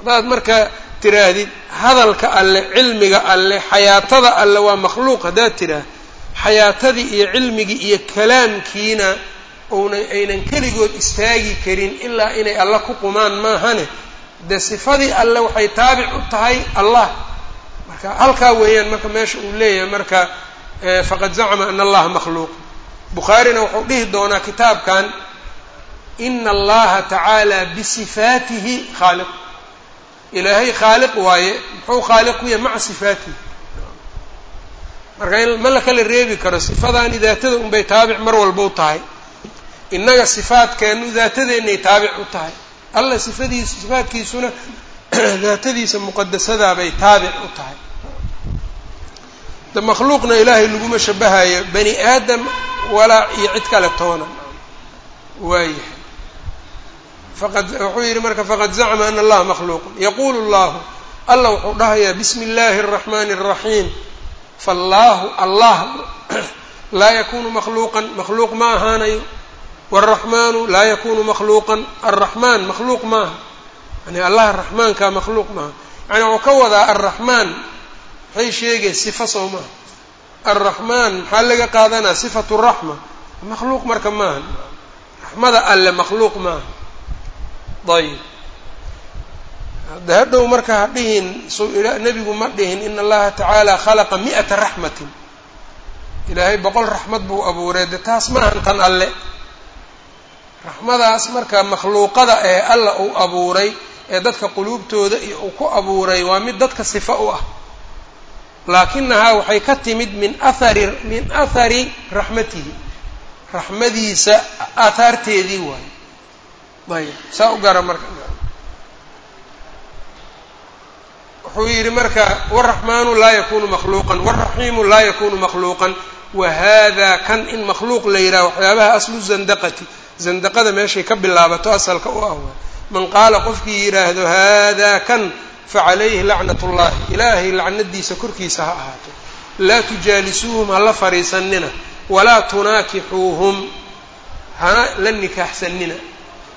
A: Haddaad marka tiraahdid hadalka alle cilmiga alle xayaatada alle waa makhluuq. Haddaad tiraah xayaatadii iyo cilmigii iyo kalaamkiina una aynan keligood istaagi karin ilaa inay alla ku qumaan maahane dee sifadii alle waxay taabic u tahay allah. Marka halkaa weeyaan marka meesha uu leeyahay marka faqad zacma ana allaha makhluuq. Bukhaarina wuxuu dhihi doonaa kitaabkan ina allaha tacaala bisifaatihi khaaliq. Ilaahay khaaliq waaye muxuu khaaliq ku yahay? Maca sifaatihi. Marka ma la kala reebi karo sifadaani daatada unbay taabic mar walba u tahay. Innaga sifaadkeenu daatadeenay taabic u tahay alla sifadiisu sifaadkiisuna daatadiisa muqadasadaabay taabic u tahay de makhluuqna ilaahay laguma shabahayo bani aadam walaa iyo cid kale toona waayahay faqad wuxuu yihi marka faqad zacma ana allaha makhluuqun yaqulu llahu alla wuxuu dhahayaa bismi اllahi الraxmani الraxiim faallaahu allah laa yakunu makhluuqan makhluuq ma ahaanayo wاlraxmaanu laa yakunu makhluuqan alraxmaan makhluuq maaha yani allah raxmaanka makhluuq maaha yani wuxuu ka wadaa alraxmaan maxay sheegay sifa soo maaha alraxmaan maxaa laga qaadanaa sifatu raxma makhluuq marka maaha raxmada alle makhluuq maaha ayb hadda hadhow marka ha dhihin nebigu ma dhihin ina allaha tacaala khalaqa mi'ata raxmatin ilaahay boqol raxmad buu abuuray de taas maahan tan alle raxmadaas marka makhluuqada ee alla uu abuuray ee dadka quluubtooda iyo uu ku abuuray waa mid dadka sifa u ah. Laakinahaa waxay ka timid min ahari min athari raxmatihi. Raxmadiisa aahaarteedii waayo ayb saa u gara marka. Wuxuu yidhi marka waraxmaanu laa yakunu makhluuqan waraxiimu laa yakunu makhluuqan wa hada kan in makhluuq la yidhaha waxyaabaha aslu zandaqati zandaqada meeshay ka bilaabato asalka u ah man qaala qofkii yidhaahdo hada kan facalayhi lacnat ullahi ilaahay lacnadiisa korkiisa ha ahaato. Laa tujaalisuuhum hala fariisanina walaa tunaakixuuhum hana la nikaaxsanina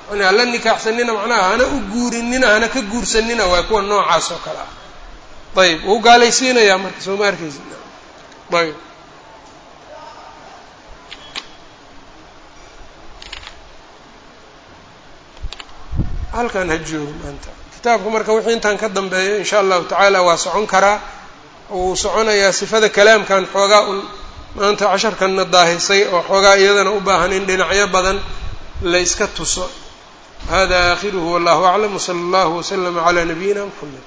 A: yani hala nikaaxsanina macnaha hana u guurinina hana ka guursanina waa kuwa noocaas oo kale ah. Ayb wuu gaalaysiinayaa marka soo ma arkaysa ayb halkan ha joogo maanta. Kitaabka marka wixii intaan ka dambeeyo insha allahu tacaala waa socon karaa wuu soconayaa sifada kalaamkan xoogaa un maanta casharkanna daahisay oo xoogaa iyadana u baahan in dhinacyo badan la yska tuso. Hada aakhiruhu wallahu aclam wsala allahu waslama calaa nabiyina mxamed